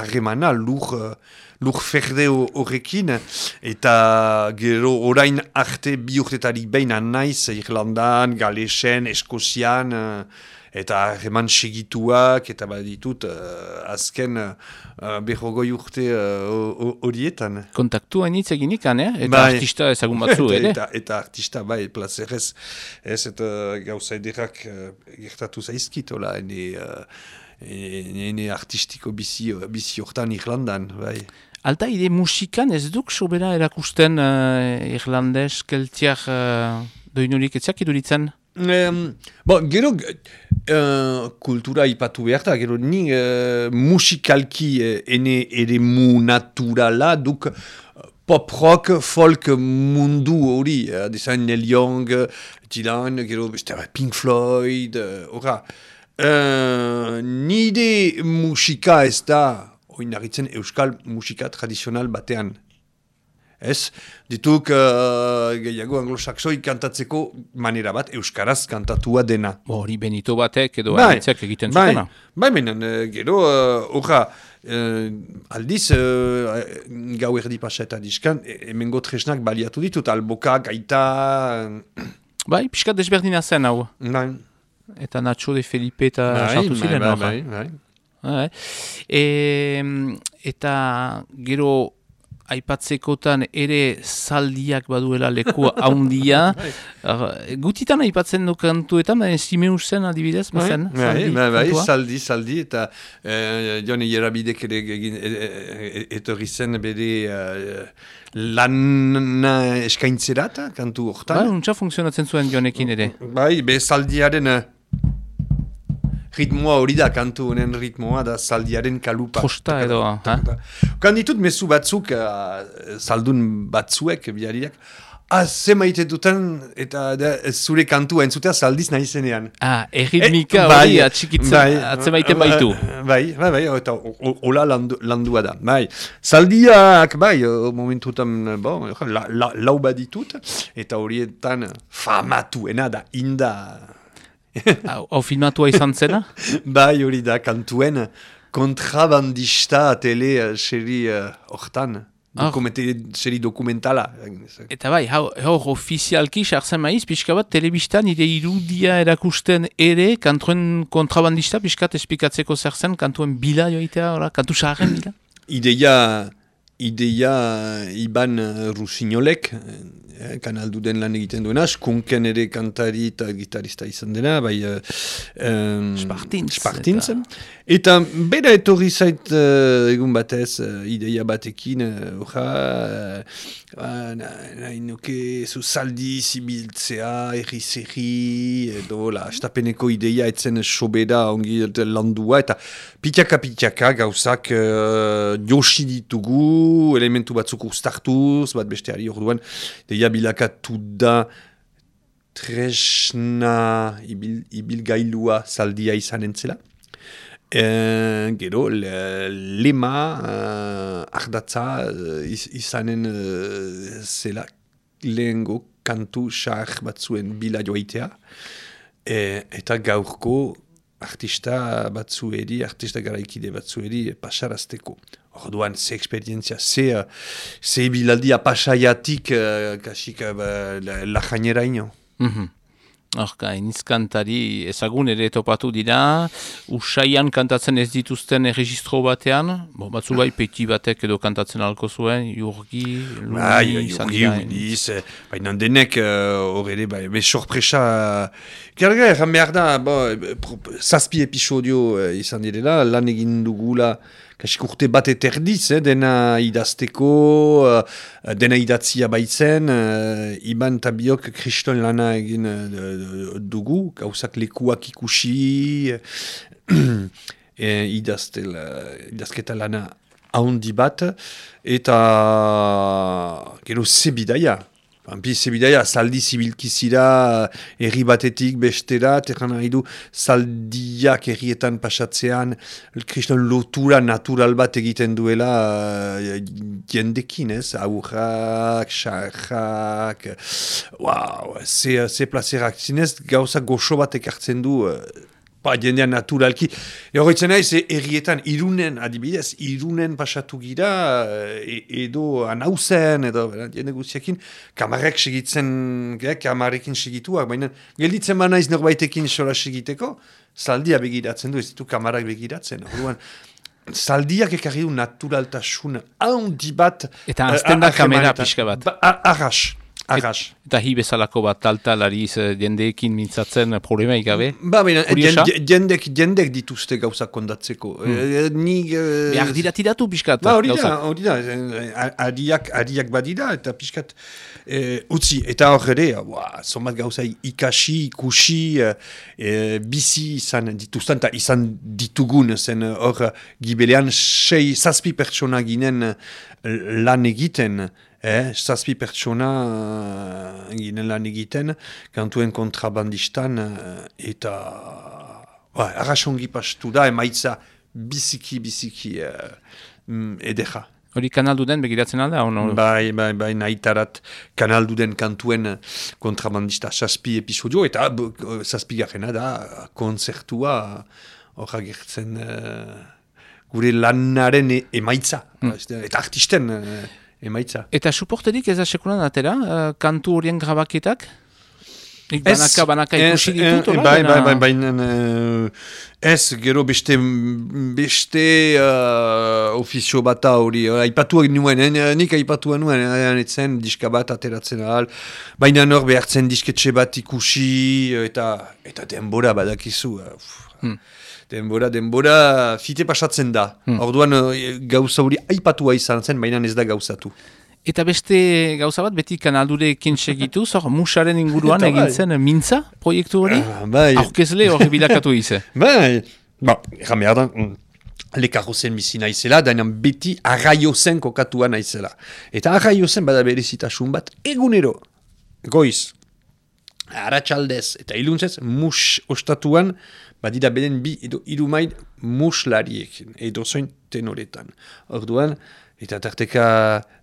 Speaker 2: harremana lur, eh, lur ferde ho- horrekin. Eta gero orain arte bi urtetarik behin naiz Irlandan, Galesen, Eskozian... eh, eta harreman segituak, eta baditut uh, azken uh, berrogoi urte uh, ho- ho- horietan.
Speaker 1: Kontaktu hainitz eginik, eh? Eta
Speaker 2: Bai.
Speaker 1: artista ezagun batzu, ere?
Speaker 2: eta, eta artista, bai, plazerez, ez, eta gauza ederrak uh, gertatu zaizkit, hola, ene, uh, ene artistiko bizi, bizi hortan Irlandan, bai.
Speaker 1: Alta ide musikan ez duk sobera erakusten uh, irlandes, keltiak uh, doinurik etziak iduritzen?
Speaker 2: Um, bon, gero uh, kultura ipatu behar da, gero ni uh, musikalki uh, ene ere mu naturala duk pop rock, folk mundu hori, uh, desan Neil Young, Dylan, gero beste Pink Floyd, uh. Uh, nide musika ez da, oinarritzen euskal musika tradizional batean. Ez, dituk uh, gehiago anglosaksoi kantatzeko manera bat euskaraz kantatua dena.
Speaker 1: Hori benito batek edo
Speaker 2: Bai,
Speaker 1: egiten
Speaker 2: bai,
Speaker 1: zutena.
Speaker 2: bai, menen, uh, gero, uh, orra, uh, aldiz, uh, gau erdi pasa eta diskan, e- hemengo tresnak baliatu ditut, alboka, gaita, uh,
Speaker 1: Bai, pixkat desberdina zen hau.
Speaker 2: bai,
Speaker 1: Eta Nacho de Felipe eta
Speaker 2: bai,
Speaker 1: sartu
Speaker 2: bai,
Speaker 1: ziren.
Speaker 2: bai,
Speaker 1: hor.
Speaker 2: bai, bai.
Speaker 1: Bai. E, eta gero aipatzekotan ere zaldiak baduela leku haundia. Ar- Gutitan aipatzen du kantuetan, baina Simeus zen adibidez,
Speaker 2: Bai,
Speaker 1: bazen,
Speaker 2: bai,
Speaker 1: zaldi
Speaker 2: bai, bai,
Speaker 1: kantua?
Speaker 2: saldi, saldi, eta eh, Jone Jerabidek ere egin, e, e, e, etorri zen bere uh, lan eskaintzerat, kantu
Speaker 1: Bai,
Speaker 2: hortan.
Speaker 1: untsa funtzionatzen zuen jonekin ere.
Speaker 2: Bai, be saldiaren eh, ritmoa hori da, kantu honen ritmoa da saldiaren kalupa.
Speaker 1: Trosta edo, ha?
Speaker 2: Kan ditut mezu batzuk, uh, saldun batzuek, biariak, Ah, ze maite duten, eta da, zure kantua entzutea saldiz nahi zenean.
Speaker 1: Ah, erritmika
Speaker 2: Eh, bai,
Speaker 1: hori atxikitzen, atzemaiten baitu.
Speaker 2: Bai, bai, bai, eta hola landu, landua da. Bai, zaldiak, bai, momentutan, bon, la, la, lau baditut, eta horietan famatuena da, inda.
Speaker 1: Hau filmatua izan zena?
Speaker 2: bai, hori da, kantuen kontrabandista tele uh, seri uh, hortan.
Speaker 1: Ah.
Speaker 2: Dokumente, seri dokumentala.
Speaker 1: Eta bai, hor ofizialki sartzen maiz, pixka bat, telebistan nire irudia erakusten ere, kantuen kontrabandista, pixkat espikatzeko zer zen, kantuen bila joitea, ora, kantu saharren bila?
Speaker 2: Ideia, ideia Iban uh, Rusinolek, eh, kanaldu den lan egiten duena, skunken ere kantari eta gitarista izan dena, bai... Uh, um,
Speaker 1: Spartintz,
Speaker 2: Spartintz. Eta, bera etorri zait uh, egun batez, uh, ideia batekin, uh, orra, uh, na, nahi nuke zu saldi zibiltzea, erri zerri, edo, la, estapeneko ideia etzen sobeda ongi landua, eta pitaka gauzak uh, josi ditugu, elementu batzuk ustartuz, bat besteari orduan, ideia bilakatu da tresna ibil, ibilgailua saldia izan entzela. E, gero, le, lema uh, ardatza uh, iz, izanen uh, zela lehengo kantu xar batzuen bila joaitea. E, eta gaurko artista batzueri, artista garaikide batzueri pasarazteko. Orduan, ze eksperientzia, ze, uh, ze bilaldia pasaiatik uh, kasik uh, la, la jainera ino.
Speaker 1: Mhm. Horka, iniz kantari ezagun ere topatu dira, usaian kantatzen ez dituzten erregistro batean, bo, batzu bai peti batek edo kantatzen alko zuen, jurgi, luni,
Speaker 2: Bai,
Speaker 1: izan
Speaker 2: jurgi,
Speaker 1: dira.
Speaker 2: uniz, eh, baina denek hor ere, bai, be sorpresa, gerga erran behar da, bo, eh, zazpi episodio eh, izan direla, lan egin dugula kasik urte bat eterdiz, eh, dena idazteko, uh, dena idatzia baitzen, uh, Iban eta biok kriston lana egin uh, dugu, gauzak lekuak ikusi, e, idaztela, idazketa lana haundi bat, eta gero zebidaia. Bi zebidaia, zaldi zibilkizira, erri batetik bestera, terran nahi du, zaldiak errietan pasatzean, kriston lotura natural bat egiten duela uh, jendekin, ez? Aurrak, xarrak, wow, ze, ze plazerak. Zinez, gauza goxo bat ekartzen du, uh, ba, jendean naturalki. Horretzen naiz, e, errietan, irunen, adibidez, irunen pasatu gira, e, edo anauzen, edo, bera, jende guztiakin, kamarek segitzen, ge, kamarekin segituak, baina, gelditzen ba naiz norbaitekin sola segiteko, zaldia begiratzen du, ez ditu kamarak begiratzen, orduan, Zaldiak ekarri du naturaltasun haundi bat...
Speaker 1: Eta azten da kamera pixka bat.
Speaker 2: Ba, arras. Arras.
Speaker 1: Eta hi bezalako bat taltalari jendeekin mintzatzen problema ikabe?
Speaker 2: Ba, baina, jen- jendek, jendek dituzte gauzak kondatzeko. Eh, ni... eh,
Speaker 1: Behar dira tiratu pixkat.
Speaker 2: Ba, hori da, hori da, eh, adiak, adiak badira, eta pixkat eh, utzi, eta hor ere, ba, zonbat gauza ikasi, ikusi, eh, eh, bizi izan dituzten, eta izan ditugun, zen hor gibelean sei, zazpi pertsona ginen eh, lan egiten, eh, zazpi pertsona eh, ginen lan egiten, kantuen kontrabandistan, eh, eta ba, arrasongi pastu da, emaitza biziki, biziki eh, mm, edera.
Speaker 1: Hori kanaldu den begiratzen alda? Ono?
Speaker 2: Bai, bai, bai, nahitarat kanaldu den kantuen kontrabandista saspi episodio, eta b- eh, zazpi garrena da konzertua hor agertzen eh, gure lanaren e- emaitza, eta artisten eh, emaitza.
Speaker 1: Eta suporterik ez da sekulan atera, eh, kantu horien grabaketak? Banaka, banaka ikusi ditut,
Speaker 2: eh,
Speaker 1: hola,
Speaker 2: bai, bai, bai, bai, ez, gero beste, beste uh, ofizio bata hori, aipatu nuen, eh, nik aipatu nuen, eh, etzen diska bat ateratzen ahal, baina nor behartzen disketxe bat ikusi, eta, eta denbora badakizu, uh, uf, denbora, denbora, fite pasatzen da. Orduan eh, gauza hori aipatua izan zen, baina ez da gauzatu.
Speaker 1: Eta beste gauza bat, beti kanaldurekin segitu, zor musaren inguruan
Speaker 2: Eta bai.
Speaker 1: egin zen mintza proiektu hori?
Speaker 2: Ah, bai.
Speaker 1: Aurkezle hori bilakatu ize.
Speaker 2: Bai, ba, behar da, mm, lekarro zen bizi naizela, dainan beti arraio zen kokatua naizela. Eta arraio zen bada berezitasun bat, egunero, goiz, aratxaldez eta iluntzez, mus ostatuan, badira beden bi edo irumaid muslariekin, edo zoin tenoretan. Orduan, eta tarteka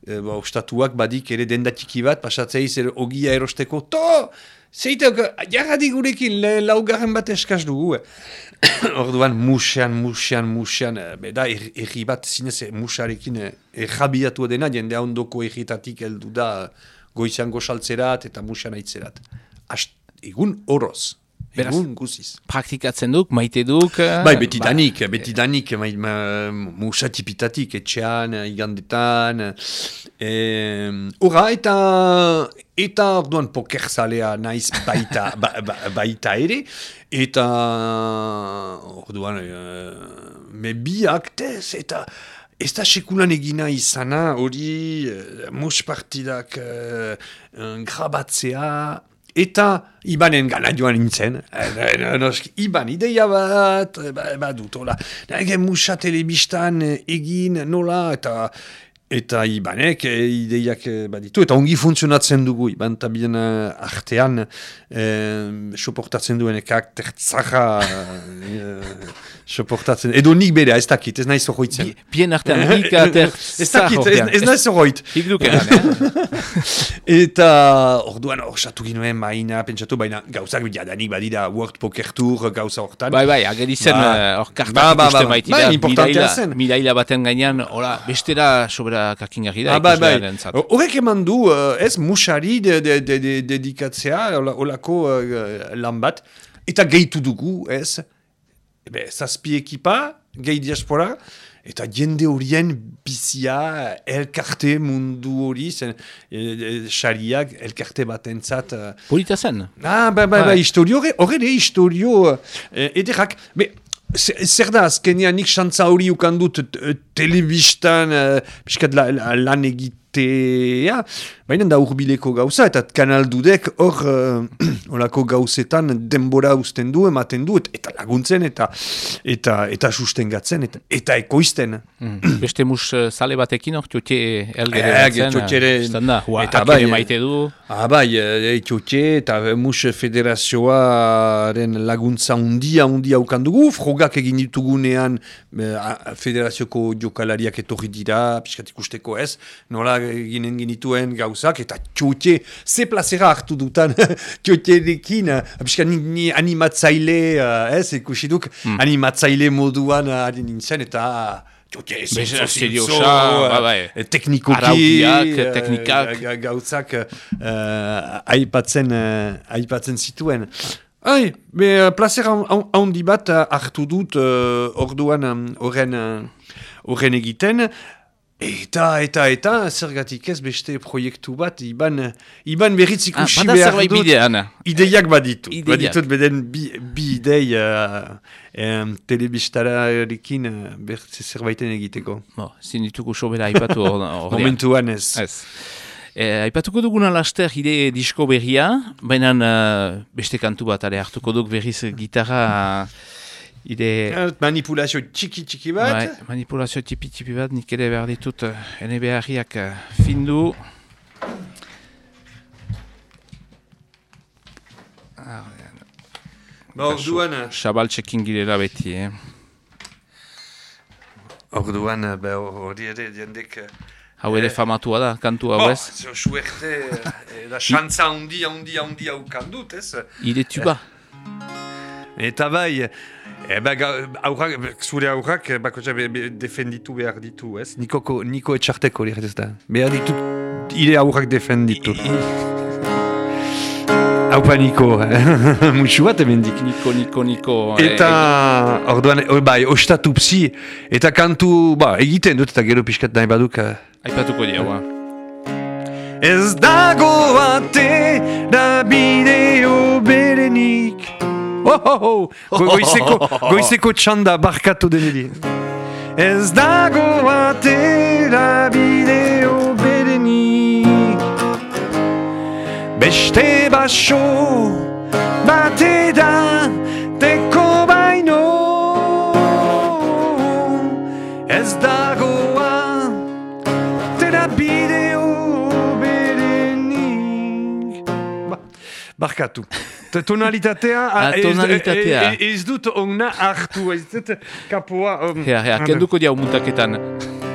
Speaker 2: e, ba, ostatuak badik ere dendatiki bat, pasatzei zer ogia erosteko, to! Zeitek, jarradi gurekin, le, laugarren bat eskaz dugu. Orduan, musean, musean, musean, eh, beda, er- erri bat, zinez, eh, musarekin errabiatu dena, jende ondoko erritatik heldu da goizango saltzerat eta musean aitzerat. Ast, egun oroz,
Speaker 1: Beraz.
Speaker 2: egun guziz.
Speaker 1: Praktikatzen duk, maite duk. eh,
Speaker 2: Bai, beti danik, beti danik, mai, ma, musa tipitatik, etxean, igandetan. E, ora, eta, eta orduan pokerzalea naiz baita, ba, ba, baita ere, eta orduan, e, me biak tez, eta ez da sekulan egina izana, hori, e, mus partidak e, e, grabatzea, Eta Ibanen gana joan nintzen, eh, noski, Iban ideia bat, eh, ba, badut, hola, nage musa telebistan eh, egin, nola, eta eta Ibanek eh, ideiak eh, baditu, eta ongi funtzionatzen dugu, Iban eta bien eh, artean, eh, soportatzen duenekak, tertzara, eh, soportatzen, edo nik bere, ez dakit, ez nahi zorroitzen.
Speaker 1: Bien artean, nik ater
Speaker 2: Ez dakit, ez, ez nahi zorroit.
Speaker 1: Hik duk egan, eh?
Speaker 2: Eta orduan orsatu ginuen maina, pentsatu, baina gauzak jadanik badira World Poker Tour gauza hortan.
Speaker 1: Bai, bai, ageri zen,
Speaker 2: Ba.
Speaker 1: hor kartak
Speaker 2: Ba, ba, ba,
Speaker 1: ikusten
Speaker 2: ba.
Speaker 1: baitira,
Speaker 2: Bai, importantea
Speaker 1: miraila,
Speaker 2: zen.
Speaker 1: miraila baten kakingarri da,
Speaker 2: Ah, bai, bai. Horrek eman du, uh, ez musari de, de, de, de, dedikatzea, holako uh, lan bat, eta gehitu dugu, ez, ebe, zazpi ekipa, gehi diaspora, eta jende horien bizia, elkarte mundu hori, zen, e, e, sariak, elkarte batentzat, uh,
Speaker 1: Polita zen.
Speaker 2: Ah, bai, bai,
Speaker 1: Bai.
Speaker 2: bai, historio, horre, horre, historio, eh, ederrak, be, zer da, azkenean nik xantza hori ukan dut eh, telebistan, uh, piskat la, la, lan egitea, baina da urbileko gauza, eta kanal dudek hor uh, olako gauzetan denbora usten du, ematen du, et- eta laguntzen, eta eta eta sustengatzen, eta, eta ekoizten.
Speaker 1: Mm. Beste mus eh, zale batekin hor, txotxe elgere
Speaker 2: Eh,
Speaker 1: batzen.
Speaker 2: txotxere-
Speaker 1: Istan da, hua,
Speaker 2: eta bai, eh,
Speaker 1: maite du.
Speaker 2: Ah bai, e, txotxe eta mus federazioaren laguntza undia, undia ukan dugu, frogak egin ditugunean e, federazioko jokalariak etorri dira, piskat ikusteko ez, nola eginen genituen gauzak, eta txotxe, ze plazera hartu dutan txotxerekin, piskat ni, ni animatzaile, eh, ez, ikusi duk, animatzaile moduan eh, ari nintzen, eta
Speaker 1: seriosa,
Speaker 2: zintzo,
Speaker 1: ba, bai.
Speaker 2: eh, teknikoki,
Speaker 1: teknikak.
Speaker 2: ga- gauzak uh, aipatzen, uh, aipatzen zituen. Ai, be, uh, placer haundi bat uh, hartu dut uh, orduan um, horren uh, horren egiten. Eta, eta, eta, zergatik ez beste proiektu bat, iban, iban berriz
Speaker 1: Ah,
Speaker 2: ikusi
Speaker 1: bada
Speaker 2: behar dut.
Speaker 1: bidean.
Speaker 2: Ideiak baditu.
Speaker 1: Ideiak.
Speaker 2: Baditut beden bi, bi idei uh, um, telebistarekin uh, bertze zerbaiten egiteko.
Speaker 1: Bo, zin ditugu sobera aipatu hor-.
Speaker 2: Momentuan ez.
Speaker 1: Ez. E, aipatuko duguna laster ide disko berria, baina eh, beste kantu bat, are, hartuko duk berriz gitarra ide...
Speaker 2: Eh, Manipulazio txiki txiki bat.
Speaker 1: Bai, manipulazio tipi-tipi bat, nik ere behar ditut uh, ene beharriak eh, findu.
Speaker 2: Ba, orduan,
Speaker 1: Xabaltxekin girela beti, eh?
Speaker 2: orduan, ba, hori ere, jendek...
Speaker 1: Hau ere famatua da, kantu hau
Speaker 2: Bo,
Speaker 1: ez?
Speaker 2: zo suerte, eh, da xantza handi, handi, handi dut, ez?
Speaker 1: Ide tuba.
Speaker 2: Eta bai, e, ba, aurrak, zure aurrak, eh, bakotxa be, be, defenditu behar ditu, ez? Nikoko, niko etxarteko liret ez da. Behar ditu, ire aurrak defenditu. Haupa niko, musu bat emendik.
Speaker 1: Niko, niko, niko.
Speaker 2: Eta, orduan, oh, bai, ostatu psi, eta kantu, ba, egiten dut, eta gero pixkat nahi baduk. eh,
Speaker 1: Eh, aipatuko dira, ba.
Speaker 2: Ez dago bate da bideo berenik Oh, oh. Go, goizeko, goizeko txanda barkatu denedi Ez dago bate da bideo berenik. Beste baso bate da teko baino. Ez dagoa Tera bideo berenik. Ba, Barkatu T- Tonalitatea
Speaker 1: Ah,
Speaker 2: ez- dut onna hartu Ez dut kapoa um,
Speaker 1: Hea, hea, kenduko dira muntaketan.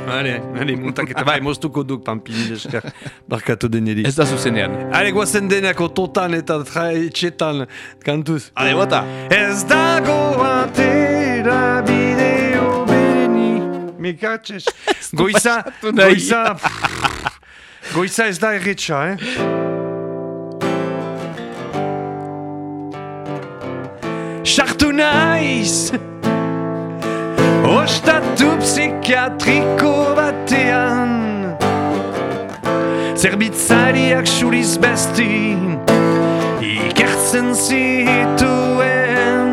Speaker 2: Hale, hale, muntaketa Bai, moztuko duk pampini esker. Barkatu deneri.
Speaker 1: Ez da zuzenean.
Speaker 2: Hale, guazen denako totan eta traetxetan kantuz.
Speaker 1: Hale, bota!
Speaker 2: Ez dago atera bideo beni. Mikatxez Goiza, goiza Goiza ez da erretxa, eh? Sartu naiz. Ostatu psikiatriko batean. Zerbitzariak suriz besti Ikertzen zituen.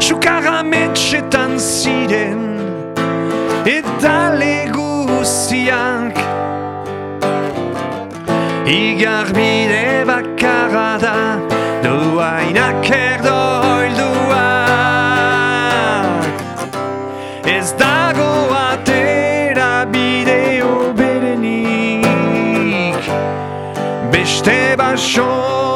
Speaker 2: Sukarra metxetan ziren Eta leguziak Igarbide bakarra da Duainak erdoilduak Ez dago atera bideo berenik. Beste baso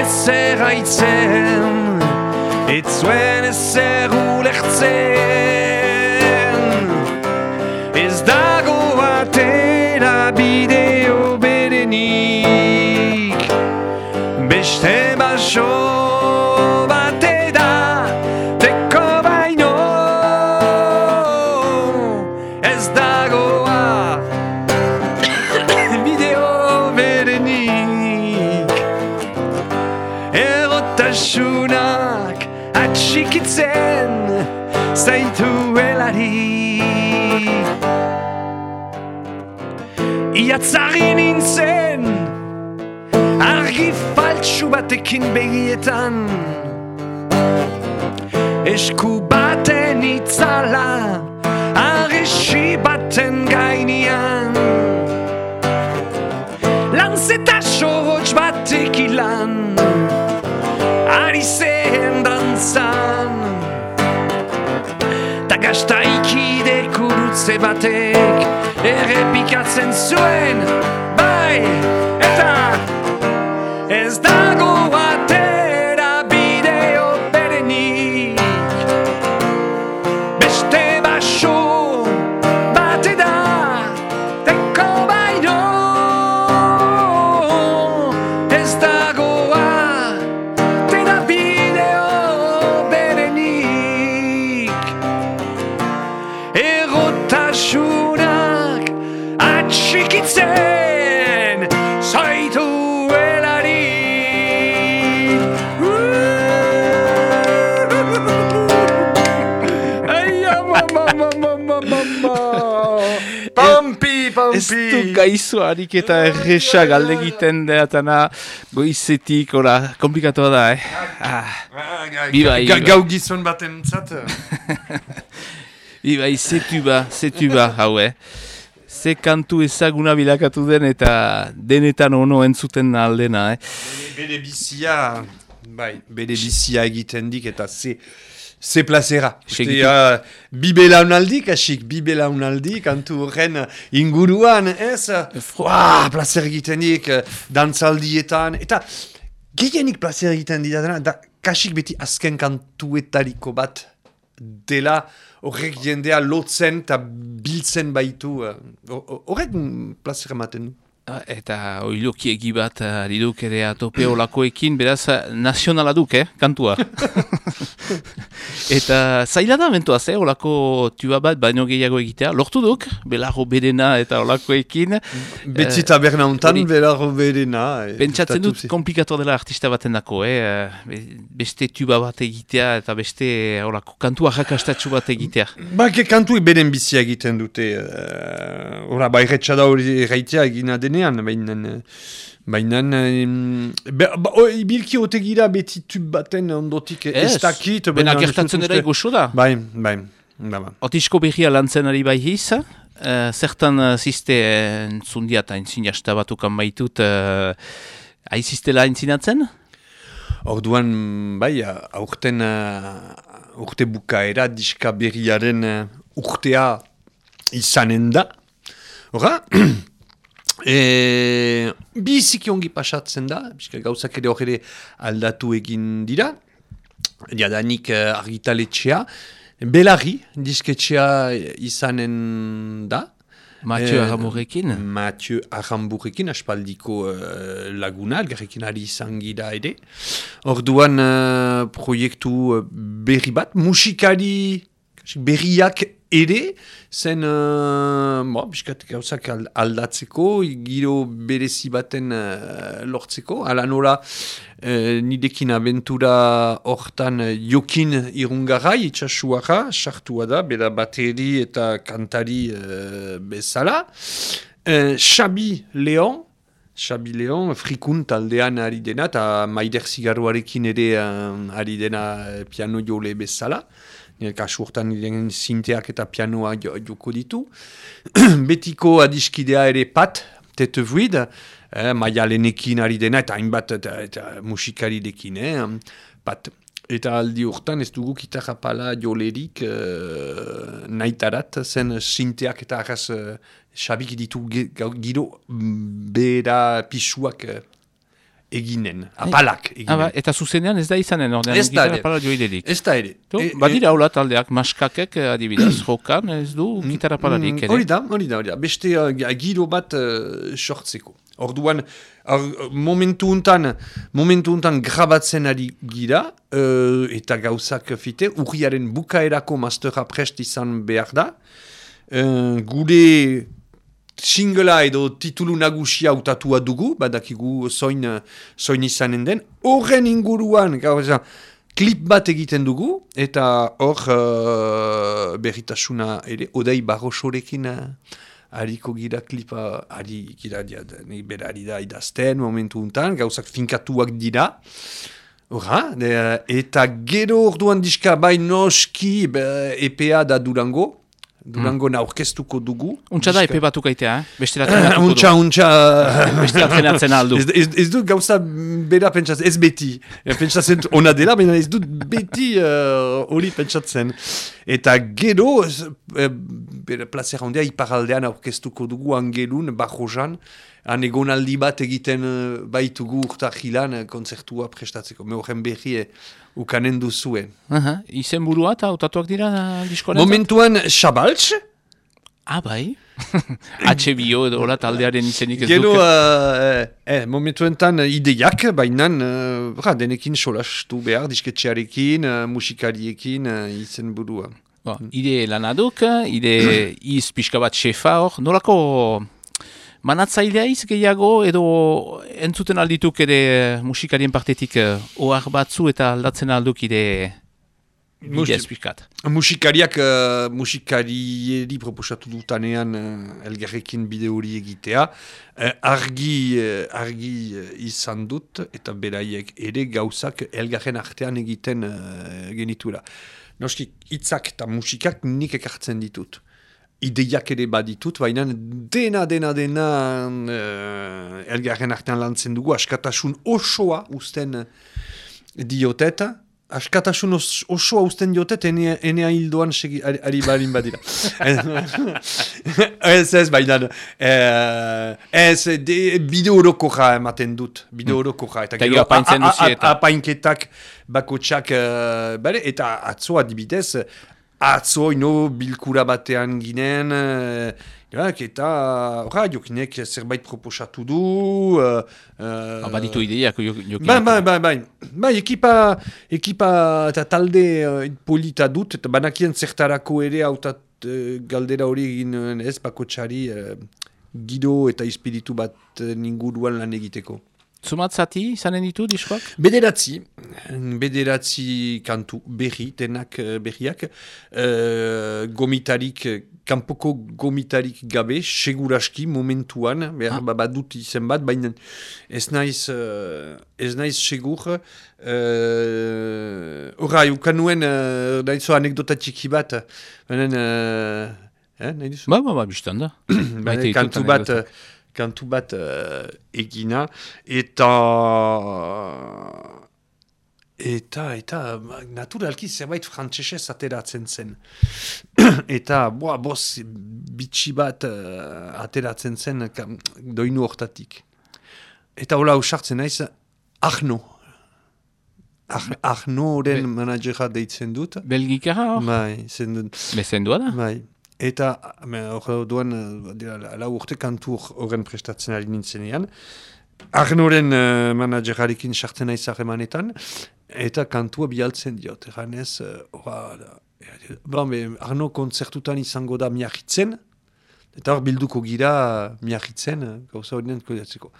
Speaker 4: ezer aitzen Ez zuen ezer ulertzen. Ez dago atera bideo berenik Beste Nintzen. Argi faltsu batekin begietan. Esku baten itzala argisi baten gainean. Lanzeta sorotx batek ilan Ari zen dantzan. Ta kurutze batek Errepikatzen zuen. Bai, Ez
Speaker 1: du gaizu harik eta erresa galde egiten deatana goizetik, ora, komplikatua da, eh? Ah, Biba,
Speaker 2: Ga-
Speaker 1: biba.
Speaker 2: Gau gizon baten zat.
Speaker 1: Ibai, zetu ba, zetu ba, hau, eh? Ze kantu ezaguna bilakatu den eta denetan ono entzuten aldena, eh?
Speaker 2: Bere bizia, bai, bere bizia egiten dik eta ze, ze plazera.
Speaker 1: Segitu.
Speaker 2: Uste, uh, bi belaunaldi, kasik, bi belaunaldi, kantu horren inguruan, ez? Wow, plazer egiten dik, dantzaldietan, eta gehienik plazer egiten didana, da kasik beti azken kantuetariko bat dela horrek jendea lotzen eta biltzen baitu. hor- Horrek plazer ematen du.
Speaker 1: Eta oilokiegi bat eh, ari duk ere atope olakoekin, beraz eh, nazionala duk, eh, kantua. eta zaila da mentuaz, eh, olako tuba bat baino gehiago egitea. Lortu duk, belarro berena eta olakoekin.
Speaker 2: Betzi taberna hontan,
Speaker 1: hori-
Speaker 2: belarro berena. eh,
Speaker 1: Pentsatzen dut
Speaker 2: gustatu
Speaker 1: komplikatua dela artista baten dako, eh? be- beste tuba bat egitea eta beste olako kantua rakastatxu bat egitea.
Speaker 2: Ba, kantu beren bizia egiten dute. Uh, ora, ba, irretxa da hori erraitea egina denean, baina... Baina, be, ba, o, ibilki otegira beti tub baten ondotik ez dakit.
Speaker 1: bena
Speaker 2: baina
Speaker 1: gertatzen
Speaker 2: ez
Speaker 1: dira goxo da.
Speaker 2: Bai, bai, ba.
Speaker 1: Otisko berria lantzen ari bai hiz, uh, zertan uh, ziste uh, zundia eta entzinasta batukan baitut, uh, aiziztela entzinatzen?
Speaker 2: Orduan, bai, aurten uh, urte bukaera diska berriaren uh, urtea izanen da. Hora? e, biziki ongi pasatzen da, bizka gauzak ere hor ere aldatu egin dira. Jadanik uh, argitaletxea, belarri disketxea izanen da.
Speaker 1: Mathieu
Speaker 2: Eh,
Speaker 1: Aramurekin?
Speaker 2: Mathieu Aramburekin, aspaldiko uh, laguna, algarrekin ari izan gira ere. Orduan uh, proiektu berri bat, musikari berriak ere, zen, uh, bo, biskat gauzak al- aldatzeko, giro berezi baten uh, lortzeko, ala nola uh, nidekin aventura hortan uh, jokin irungarrai, itxasuara, sartua da, bera bateri eta kantari uh, bezala. Uh, Leon, Xabi Leon, frikun taldean ari dena, eta maider zigarroarekin ere uh, ari dena eh, piano jole bezala. Nire kasu hortan diren zinteak eta pianoa jo, joko ditu. Betiko adiskidea ere pat, tete vuid, eh, maialenekin ari dena, eta hainbat eta, eta musikaridekin, eh, pat. Eta aldi hortan ez dugu gitarra pala jolerik uh, naitarat, zen sinteak eta arras uh, xabik ditu giro mm, bera pisuak uh, eginen, apalak eginen.
Speaker 1: Ah, ba, eta zuzenean ez da izanen, ordean
Speaker 2: Ez da
Speaker 1: gitarra
Speaker 2: ere.
Speaker 1: pala joiderik.
Speaker 2: Ez da ere.
Speaker 1: To,
Speaker 2: E-
Speaker 1: badira hola taldeak, maskakek eh, adibidez, jokan ez du gitarra palarik
Speaker 2: Mm,
Speaker 1: ere.
Speaker 2: Hori da, hori da, hori da. Beste uh, giro bat uh, sortzeko. Orduan, ar- momentu untan, momentu untan grabatzen ari gira, uh, eta gauzak fite, urriaren bukaerako mastera prest izan behar da. Uh, gure singela edo titulu nagusia hautatua dugu, badakigu soin, soin izanen den. Horren inguruan, gaur esan, klip bat egiten dugu, eta hor uh, berritasuna ere, odei barrosorekin uh, hariko gira klipa, ari gira, dia, nik bera ari da idazten momentu untan, gauzak finkatuak dira. Horra, de, eta gero orduan diska bai noski be, EPA da Durango, Durango na orkestuko dugu.
Speaker 1: Untsa da, epe batu kaitea, eh? Bestela trenatuko du.
Speaker 2: Untxa, untxa...
Speaker 1: Beste atrenatzen aldu.
Speaker 2: Ez, ez, ez dut gauza bera pentsatzen, ez beti. Pentsatzen ona dela, baina ez dut beti uh, hori pentsatzen. Eta gero, ez, e, bere plazer handia, iparaldean aurkeztuko dugu angelun, bajozan, han egonaldi bat egiten uh, baitugu urtahilan uh, konzertua prestatzeko. Me horren berri eh, ukanen duzuen.
Speaker 1: Aha, izen burua eta hautatuak dira eh, diskoaren?
Speaker 2: Momentuan, Xabaltz,
Speaker 1: Ah, bai? HBO edo hola taldearen izenik ez
Speaker 2: Gero, uh, eh, momentuentan uh, ideiak, baina uh, denekin solastu behar, disketxearekin, uh, musikariekin, uh, izen burua.
Speaker 1: Bo, ide lanaduk, ide iz pixka bat xefa hor, nolako manatzailea iz gehiago edo entzuten aldituk ere musikarien partetik eh, ohar batzu eta aldatzen alduk ide
Speaker 2: Musi-
Speaker 1: bidez pixkat.
Speaker 2: Musikariak, uh, musikarieri proposatu dutanean uh, elgarrekin bide hori egitea. Uh, argi, uh, argi izan dut eta beraiek ere gauzak elgarren artean egiten uh, genitura. Noski, hitzak eta musikak nik ekartzen ditut. Ideiak ere baditut, baina dena, dena, dena uh, elgarren artean lantzen dugu, askatasun osoa usten diotet, askatasun os, osoa usten diotet, enea, enea hildoan segi, ari, ari barin badira. ez ez, baina, eh, ez, de, bide orokorra ematen dut, bide orokorra. Eta
Speaker 1: Eta
Speaker 2: gero
Speaker 1: apaintzen
Speaker 2: a-
Speaker 1: eta.
Speaker 2: apainketak bakotsak, uh, bare, eta atzo adibidez, atzo ino bilkura batean ginen, Irak, eta horra, jokinek zerbait proposatu du. Uh, uh,
Speaker 1: Ah, baditu ideiak jo- jokin.
Speaker 2: Bai, bai, bai, bai. Bai, ekipa, ekipa eta talde uh, polita dut, eta banakien zertarako ere hautat uh, galdera hori egin ez bakotxari uh, gido eta espiritu bat uh, inguruan lan egiteko.
Speaker 1: Zumatzati izanen ditu diskoak?
Speaker 2: Bederatzi, bederatzi kantu berri, denak eh, berriak, uh, gomitarik, eh, kanpoko gomitarik gabe, seguraski momentuan, behar
Speaker 1: Ah.
Speaker 2: badut izen bat, baina ez naiz, uh, ez naiz segur, uh, horra, ukan nuen, uh, naizo anekdota txiki bat, baina, uh, eh, nahi duzu?
Speaker 1: Ba, ba, ba, biztan da.
Speaker 2: Kantu bat, eh, kantu bat eh, egina, eta... Eta, eta, naturalki zerbait frantsesez ateratzen zen. eta, boa, boz, bitxi bat eh, ateratzen zen kam, doinu hortatik. Eta hola usartzen naiz, Arno. Ar, Arnoren managera deitzen dut.
Speaker 1: Belgikara hor?
Speaker 2: Bai, zen dut.
Speaker 1: Bezendua da?
Speaker 2: Bai. Eta, hor duan, eh, lau urte kantu hor- horren prestatzen ari nintzenean. Arnoren uh, managerarekin sartzen naiz harremanetan, eta kantua bialtzen diot. Eganez, uh, bon, be, Arno kontzertutan izango da miahitzen, eta hor bilduko gira miahitzen, eh, gauza hori kodatzeko.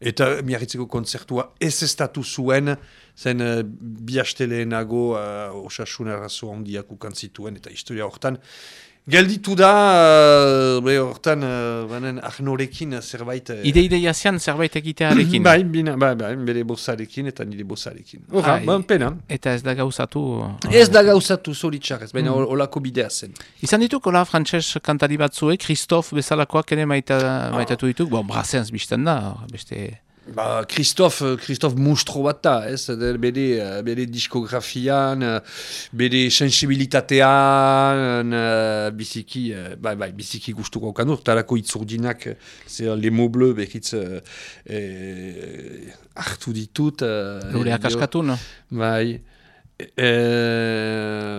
Speaker 2: Eta miahitzeko kontzertua ez estatu zuen, zen uh, bi aste lehenago uh, osasun arrazo handiak ukan zituen, eta historia hortan, Gelditu da, uh, hortan, uh, banen, Arnorekin zerbait... uh,
Speaker 1: Ide-ide jazian zerbait egitearekin.
Speaker 2: Bai, bina, bai, bai, bere bosarekin eta nire bosarekin. Horra, ban pena.
Speaker 1: Eta ez da gauzatu...
Speaker 2: Ez da gauzatu zoritxarrez, baina mm. olako bidea zen.
Speaker 1: Izan dituk, hola, frantses kantari batzuek, Christophe bezalakoak ere maita, maitatu dituk, bon, Brassens bizten da, beste
Speaker 2: Ba, Christoph, Christoph mustro bat da, ez? Der Bere, bere diskografian, eh, bere sensibilitatean, biziki, bai, bai, biziki gustuko kanur, tarako itzurdinak, zer Le Mots Bleus, behitz, eh, eh, hartu ditut. Dio-
Speaker 1: askatu, no?
Speaker 2: Bai, e,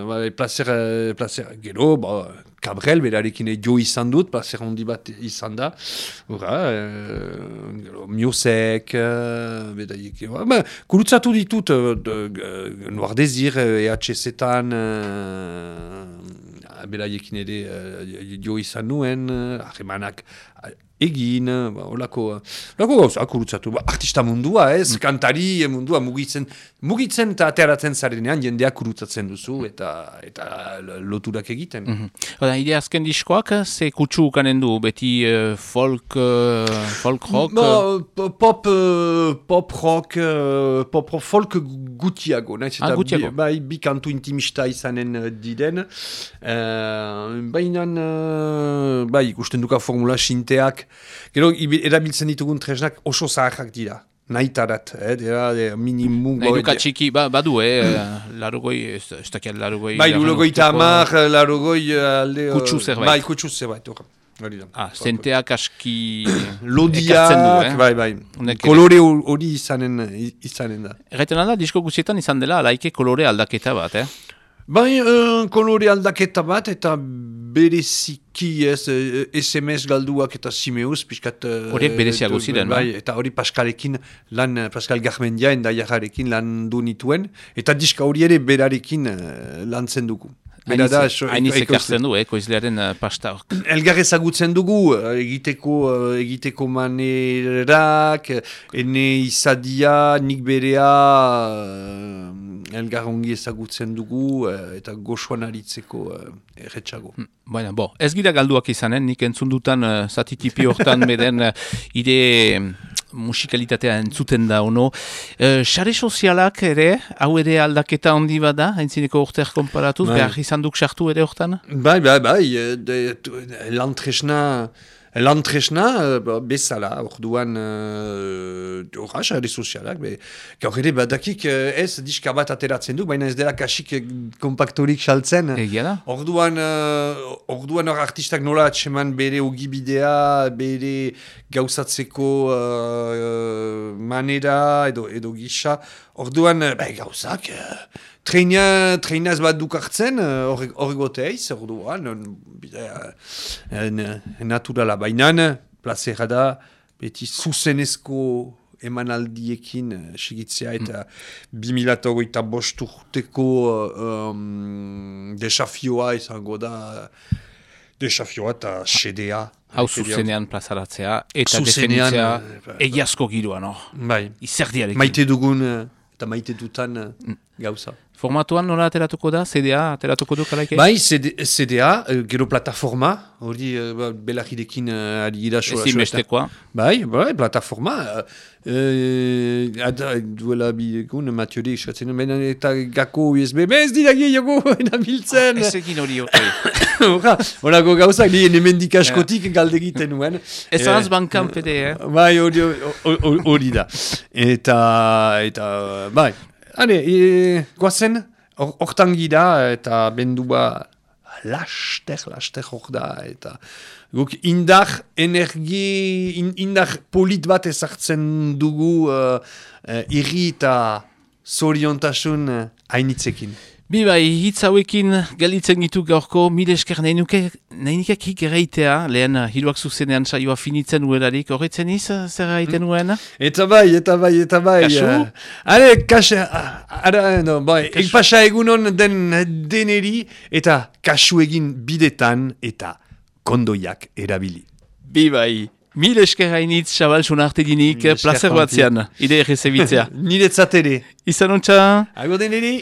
Speaker 2: bai, placer, placer, gero, ba, Cabrel, berarekin jo izan dut, placer handi bat izan da, Hora, e, Miosek, e, beraiek, ba, ba, gurutzatu ditut, e, de, de, Noir Désir, e, EHZ-etan, e, beraiekin ere e, jo izan nuen, eh, harremanak egin, ba, olako, olako gauza, kurutzatu, ba, artista mundua, ez, kantari mundua mugitzen, mugitzen eta ateratzen zarenean jendeak kurutzatzen duzu eta eta loturak egiten.
Speaker 1: Mhm. Oda, ide azken diskoak, ze kutsu ukanen du, beti eh, folk, eh, folk rock?
Speaker 2: Bo, po- pop, eh, pop rock, pop rock, folk gutiago, nahiz
Speaker 1: Ah,
Speaker 2: eta
Speaker 1: gutiago.
Speaker 2: bi, bai, bi kantu intimista izanen diren, uh, baina, bai, ikusten duka formula sinteak, gero, erabiltzen ditugun tresnak oso zaharrak dira, nahitarat, eh, dira, de, minimum,
Speaker 1: Nahi duka txiki, ba, badu, eh, larugoi, ez, ez dakiat larugoi.
Speaker 2: Bai,
Speaker 1: urteko-
Speaker 2: hamar, larogoi eh, alde... eh,
Speaker 1: Kutsu zerbait.
Speaker 2: Bai, kutsu zerbait, hor. Hori da.
Speaker 1: Ah, zenteak aski
Speaker 2: Lodiak,
Speaker 1: ekartzen du, eh?
Speaker 2: bai, bai.
Speaker 1: Ere.
Speaker 2: Kolore hori izanen, izanen da.
Speaker 1: Erraiten alda, disko guztietan izan dela, laike kolore aldaketa bat, eh?
Speaker 2: Bai, uh, kolore aldaketa bat eta bereziki ez, eh, SMS galduak eta Simeus, pixkat... eh,
Speaker 1: Horiek bereziago
Speaker 2: eh,
Speaker 1: ziren,
Speaker 2: bai,
Speaker 1: ba?
Speaker 2: eta hori Paskalekin, lan, eh, Paskal Garmendia endaiagarekin lan du nituen, eta diska hori ere berarekin lantzen dugu. Bera da, so-
Speaker 1: ekartzen du, eh, koizlearen uh, pasta hor.
Speaker 2: Elgar ezagutzen dugu, eh, egiteko, eh, egiteko manerak, eh, ene izadia, nik berea, eh, elgar ongi ezagutzen dugu, eh, eta goxoan aritzeko uh, erretxago.
Speaker 1: Baina, bo, ez gira galduak izanen, nik entzundutan uh, zatitipi hortan beden uh, ide musikalitatea entzuten da ono. Uh, Sare sozialak ere, hau ere aldaketa handi bada, haintzineko urteak konparatuz,
Speaker 2: Bai.
Speaker 1: behar izan duk sartu ere hortan?
Speaker 2: Bai, bai, bai, eh, tu- lantresna, lantresna eh, bezala, orduan, uh, horra, sare sozialak, be, gaur ere badakik eh, ez diska bat ateratzen du, baina ez dela kasik eh, kompaktorik saltzen.
Speaker 1: Egia da?
Speaker 2: Orduan, uh, orduan hor artistak nola atseman bere ogibidea, bere gauzatzeko uh, manera edo, edo gisa. Orduan, bai, gauzak, uh, treina, treinaz bat dukartzen, uh, horre- horregote eiz, orduan, uh, bidea, uh, naturala bainan, plazera da, beti zuzenezko emanaldiekin segitzea eta mm. 2008 bost urteko uh, um, desafioa izango da desafioa eta sedea.
Speaker 1: Hau zuzenean plazaratzea, eta
Speaker 2: Zuzenean,
Speaker 1: definitzea
Speaker 2: eh, ba-
Speaker 1: egiazko giroa, no?
Speaker 2: Bai,
Speaker 1: Izerdiarekin.
Speaker 2: maite dugun eta maite dutan uh, gauza.
Speaker 1: Formatuan nola ateratuko da, CDA ateratuko du kalaike?
Speaker 2: Bai, CD, CDA, uh, gero plataforma, hori uh, ba, belagidekin uh, ari gira sola-
Speaker 1: Ezin bestekoa.
Speaker 2: Bai, bai, plataforma. Uh, ada, duela bi egun, Mathieu de eskatzen, baina eta gako USB, bez dira gehiago erabiltzen.
Speaker 1: Ez egin hori hori.
Speaker 2: Horra, horako gauzak, ni hemendik askotik galdegiten nuen.
Speaker 1: Ez
Speaker 2: Eh,
Speaker 1: ahaz bankan pede, eh?
Speaker 2: Bai, hori da. Eta, eta, bai. Hale, e, goazen, hor- hortan gira, eta bendua laster, laster hor da, eta guk indar energi, in, indar polit bat ezartzen dugu uh, uh, irri eta zoriontasun uh, hainitzekin.
Speaker 1: Bi bai, hitz hauekin galitzen gitu gaurko, mile esker nahi nuke, nahi nikak hik erreitea, lehen uh, hiruak zuzenean saioa finitzen uerarik, horretzen iz, uh, zer gaiten nuen?
Speaker 2: Eta bai, eta bai, eta bai.
Speaker 1: Kasu?
Speaker 2: eh, Are, kasu, ara, no, bai, ekpasa egunon den deneri, eta kasu egin bidetan, eta kondoiak erabili.
Speaker 1: Bi bai, mile esker hainitz, xabal arte dinik, placer batzean, ide errezebitzea.
Speaker 2: Niretzat ere.
Speaker 1: Izan ontsa?
Speaker 2: Ago deneri?